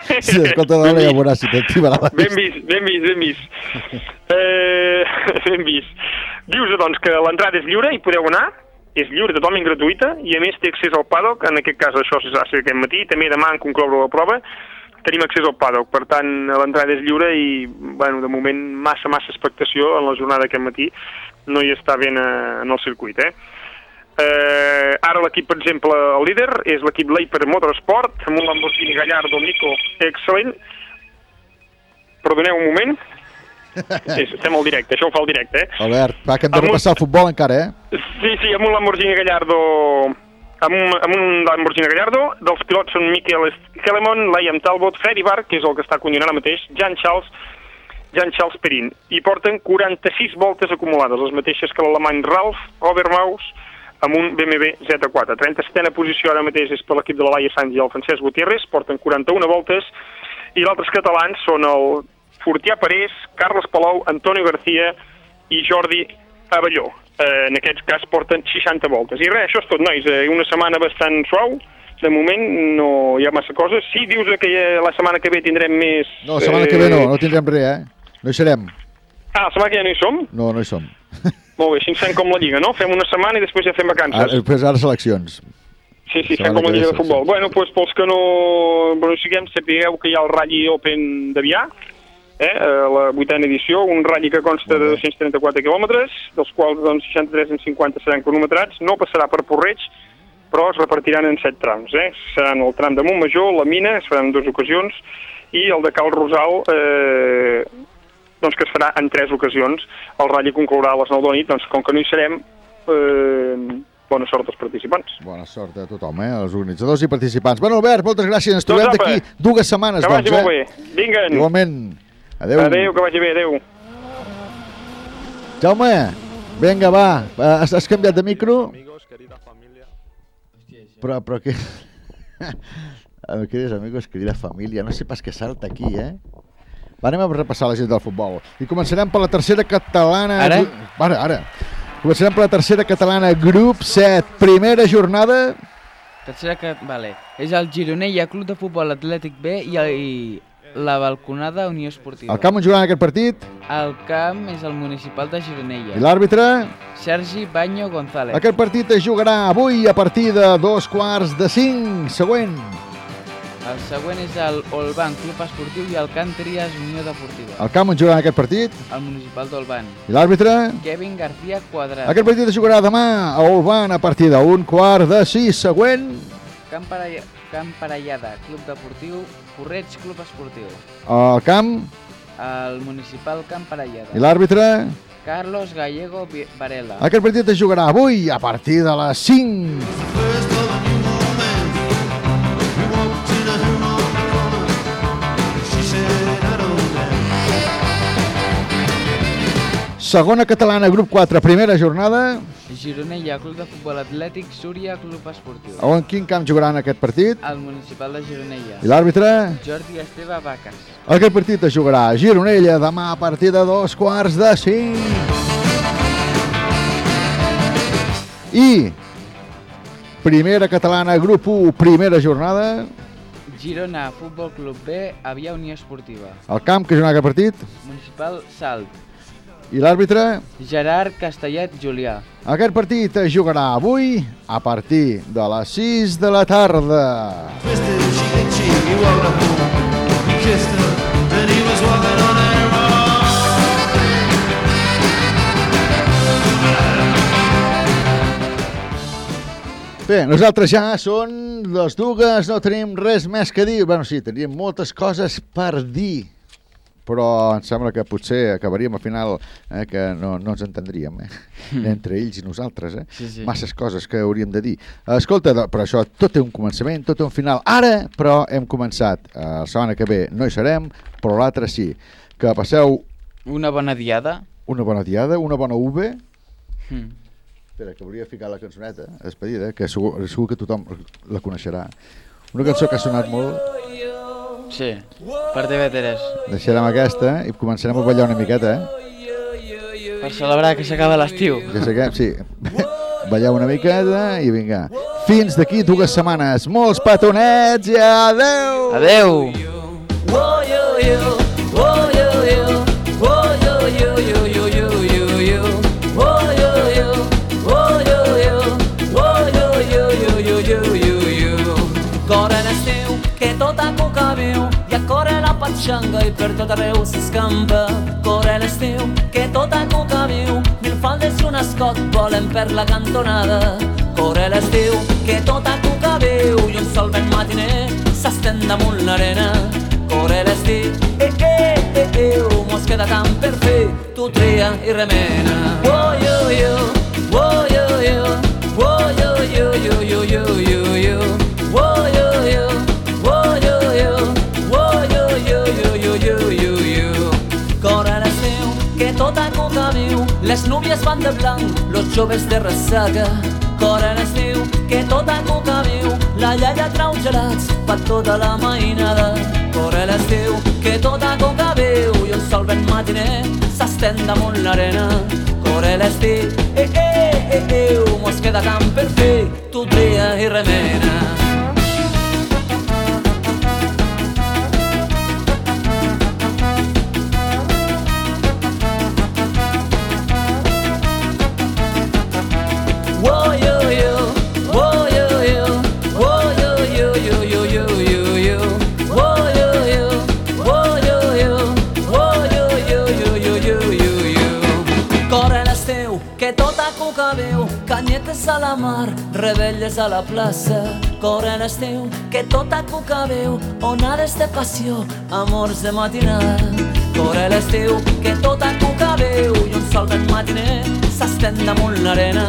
Si escolta la veuràs si t'activarà la Ben vista. vist, ben vist, ben vist. [LAUGHS] Eh, [LAUGHS] ben vist. Dius, doncs, que l'entrada és lliure i podeu anar, és lliure, totalment gratuïta, i a més té accés al paddock, en aquest cas això s'ha ser aquest matí, també demà en concloure la prova, tenim accés al paddock, per tant l'entrada és lliure i, bueno, de moment massa, massa expectació en la jornada d'aquest matí, no hi està ben eh, en el circuit, eh? Eh, ara l'equip, per exemple, el líder és l'equip Leiper Motorsport, amb un Lamborghini Gallardo Nico excel·lent. Perdoneu un moment. [LAUGHS] Sí, estem al directe, això ho fa el directe, eh? Albert, va, que hem de Amb un- repassar el futbol encara, eh? Sí, sí, amb un Lamborghini Gallardo amb un, amb un Lamborghini Gallardo, dels pilots són Michael Helemon, Liam Talbot, Freddy Barr, que és el que està conduint ara mateix, Jan Charles, Jan Charles Perin, i porten 46 voltes acumulades, les mateixes que l'alemany Ralf Obermaus, amb un BMW Z4. 37a posició ara mateix és per l'equip de la Laia Sanz i el Francesc Gutiérrez, porten 41 voltes, i els altres catalans són el Fortià Parés, Carles Palou, Antonio García i Jordi Avelló. Eh, en aquest cas porten 60 voltes. I res, això és tot, nois. Eh, una setmana bastant suau. De moment no hi ha massa coses. Sí, dius que eh, la setmana que ve tindrem més... No, la setmana que ve no, no tindrem res, eh? No hi serem. Ah, la setmana que ve no hi som? No, no hi som. [LAUGHS] Molt bé, així fem com la Lliga, no? Fem una setmana i després ja fem vacances. Ara, després ara seleccions. Sí, sí, fem com la Lliga de sí, Futbol. Bueno, doncs pels que no, bueno, siguem, sapigueu que hi ha el Rally Open d'Avià, eh, eh, la vuitena edició, un ratll que consta de 234 quilòmetres, dels quals doncs, 63 en 50 seran cronometrats, no passarà per Porreig, però es repartiran en set trams. Eh? Seran el tram de Montmajor, la Mina, es faran en dues ocasions, i el de Cal Rosal, eh, doncs que es farà en tres ocasions. El ratll conclourà a les 9 de la nit, doncs com que no hi serem, eh, bona sort als participants. Bona sort a tothom, eh? Els organitzadors i participants. Bueno, Albert, moltes gràcies. Ens trobem Doncs apa. d'aquí dues setmanes, Que vagi doncs, molt eh? bé. Vinguen. Igualment. Adéu. Adéu, que vagi bé, adéu. Jaume, vinga, va. Has, has canviat de micro? Però, però què... Queridos [LAUGHS] amigos, querida família, no sé pas què salta aquí, eh? Va, anem a repassar la gent del futbol. I començarem per la tercera catalana... Ara? Ara, ara. Començarem per la tercera catalana, grup 7, primera jornada... Tercera que... Vale. És el Gironella Club de Futbol Atlètic B i, el, i la Balconada Unió Esportiva. El camp on jugaran aquest partit? El camp és el municipal de Gironella. I l'àrbitre? Sergi Baño González. Aquest partit es jugarà avui a partir de dos quarts de cinc. Següent. El següent és el Olban Club Esportiu i el Canteries Unió Deportiva. El camp on jugaran aquest partit? El municipal d'Olban. I l'àrbitre? Kevin García Quadrat. Aquest partit es jugarà demà a Olban a partir d'un quart de sis. Següent. Camp, Parella... Camp Parellada, Club Deportiu, Correig Club Esportiu. El camp El municipal Camp Parellada. i l'àrbitre. Carlos Gallego Varela. Aquest partit es jugarà avui a partir de les 5. Segona catalana, grup 4, primera jornada. Gironella, Club de Futbol Atlètic, Súria, Club Esportiu. A on quin camp jugaran aquest partit? El municipal de Gironella. I l'àrbitre? Jordi Esteve Vaques. Aquest partit es jugarà a Gironella demà a partir de dos quarts de cinc. I primera catalana, grup 1, primera jornada. Girona, Futbol Club B, Avià Unió Esportiva. El camp que jugarà aquest partit. Municipal Salt. I l'àrbitre? Gerard Castellet Julià. Aquest partit es jugarà avui a partir de les 6 de la tarda. Bé, nosaltres ja són les dues, no tenim res més que dir. Bueno, sí, teníem moltes coses per dir. Però em sembla que potser acabaríem al final eh, que no, no ens entendríem eh? entre ells i nosaltres. Eh? Sí, sí. Masses coses que hauríem de dir. Escolta, però això tot té un començament, tot té un final. Ara, però, hem començat. Eh, la setmana que ve no hi serem, però l'altra sí. Que passeu Una bona diada. una bona diada, una bona UV. Mm. Espera, que volia ficar la cançoneta, despedida, que segur, segur que tothom la coneixerà. Una cançó que ha sonat molt, Sí, per TV3. deixarem aquesta i començarem a ballar una miqueta, eh? Per celebrar que s'acaba l'estiu. Que, sí. [LAUGHS] Ballar una miqueta i vinga. Fins d'aquí dues setmanes. Molts petonets i adeu! Adeu! Corre la patxanga i per tot arreu s'escampa. Corre l'estiu que tot a cuca viu mil faldes i un escot volen per la cantonada. Corre l'estiu que tot a cuca viu i un sol ben matiner s'estén damunt l'arena. Corre l'estiu, eh, eh, eh, eh, mos queda tant per fer, tu tria i remena. Oh, yo, yo, oh, yo, yo, oh, yo, yo, yo, yo, les núvies van de blanc, los joves de ressaca. Corre l'estiu, que tot a cuca viu, la iaia trau gelats per tota la mainada. Corre l'estiu, que tot a cuca viu, i un sol ben matiner s'estén damunt l'arena. Corre l'estiu, eh, eh, eh, eh, mos queda tant per fer, tu tria i remena. Canyetes a la mar, rebelles a la plaça. Corre l'estiu, que tot a cuca viu, onades de passió, amors de matinada. Corre l'estiu, que tot a cuca viu, i un sol ben matiner s'estén damunt l'arena.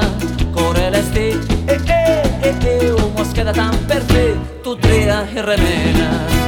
Corre l'estiu, eh, eh, eh, eh, mos queda tant per fer, tu tria i remena.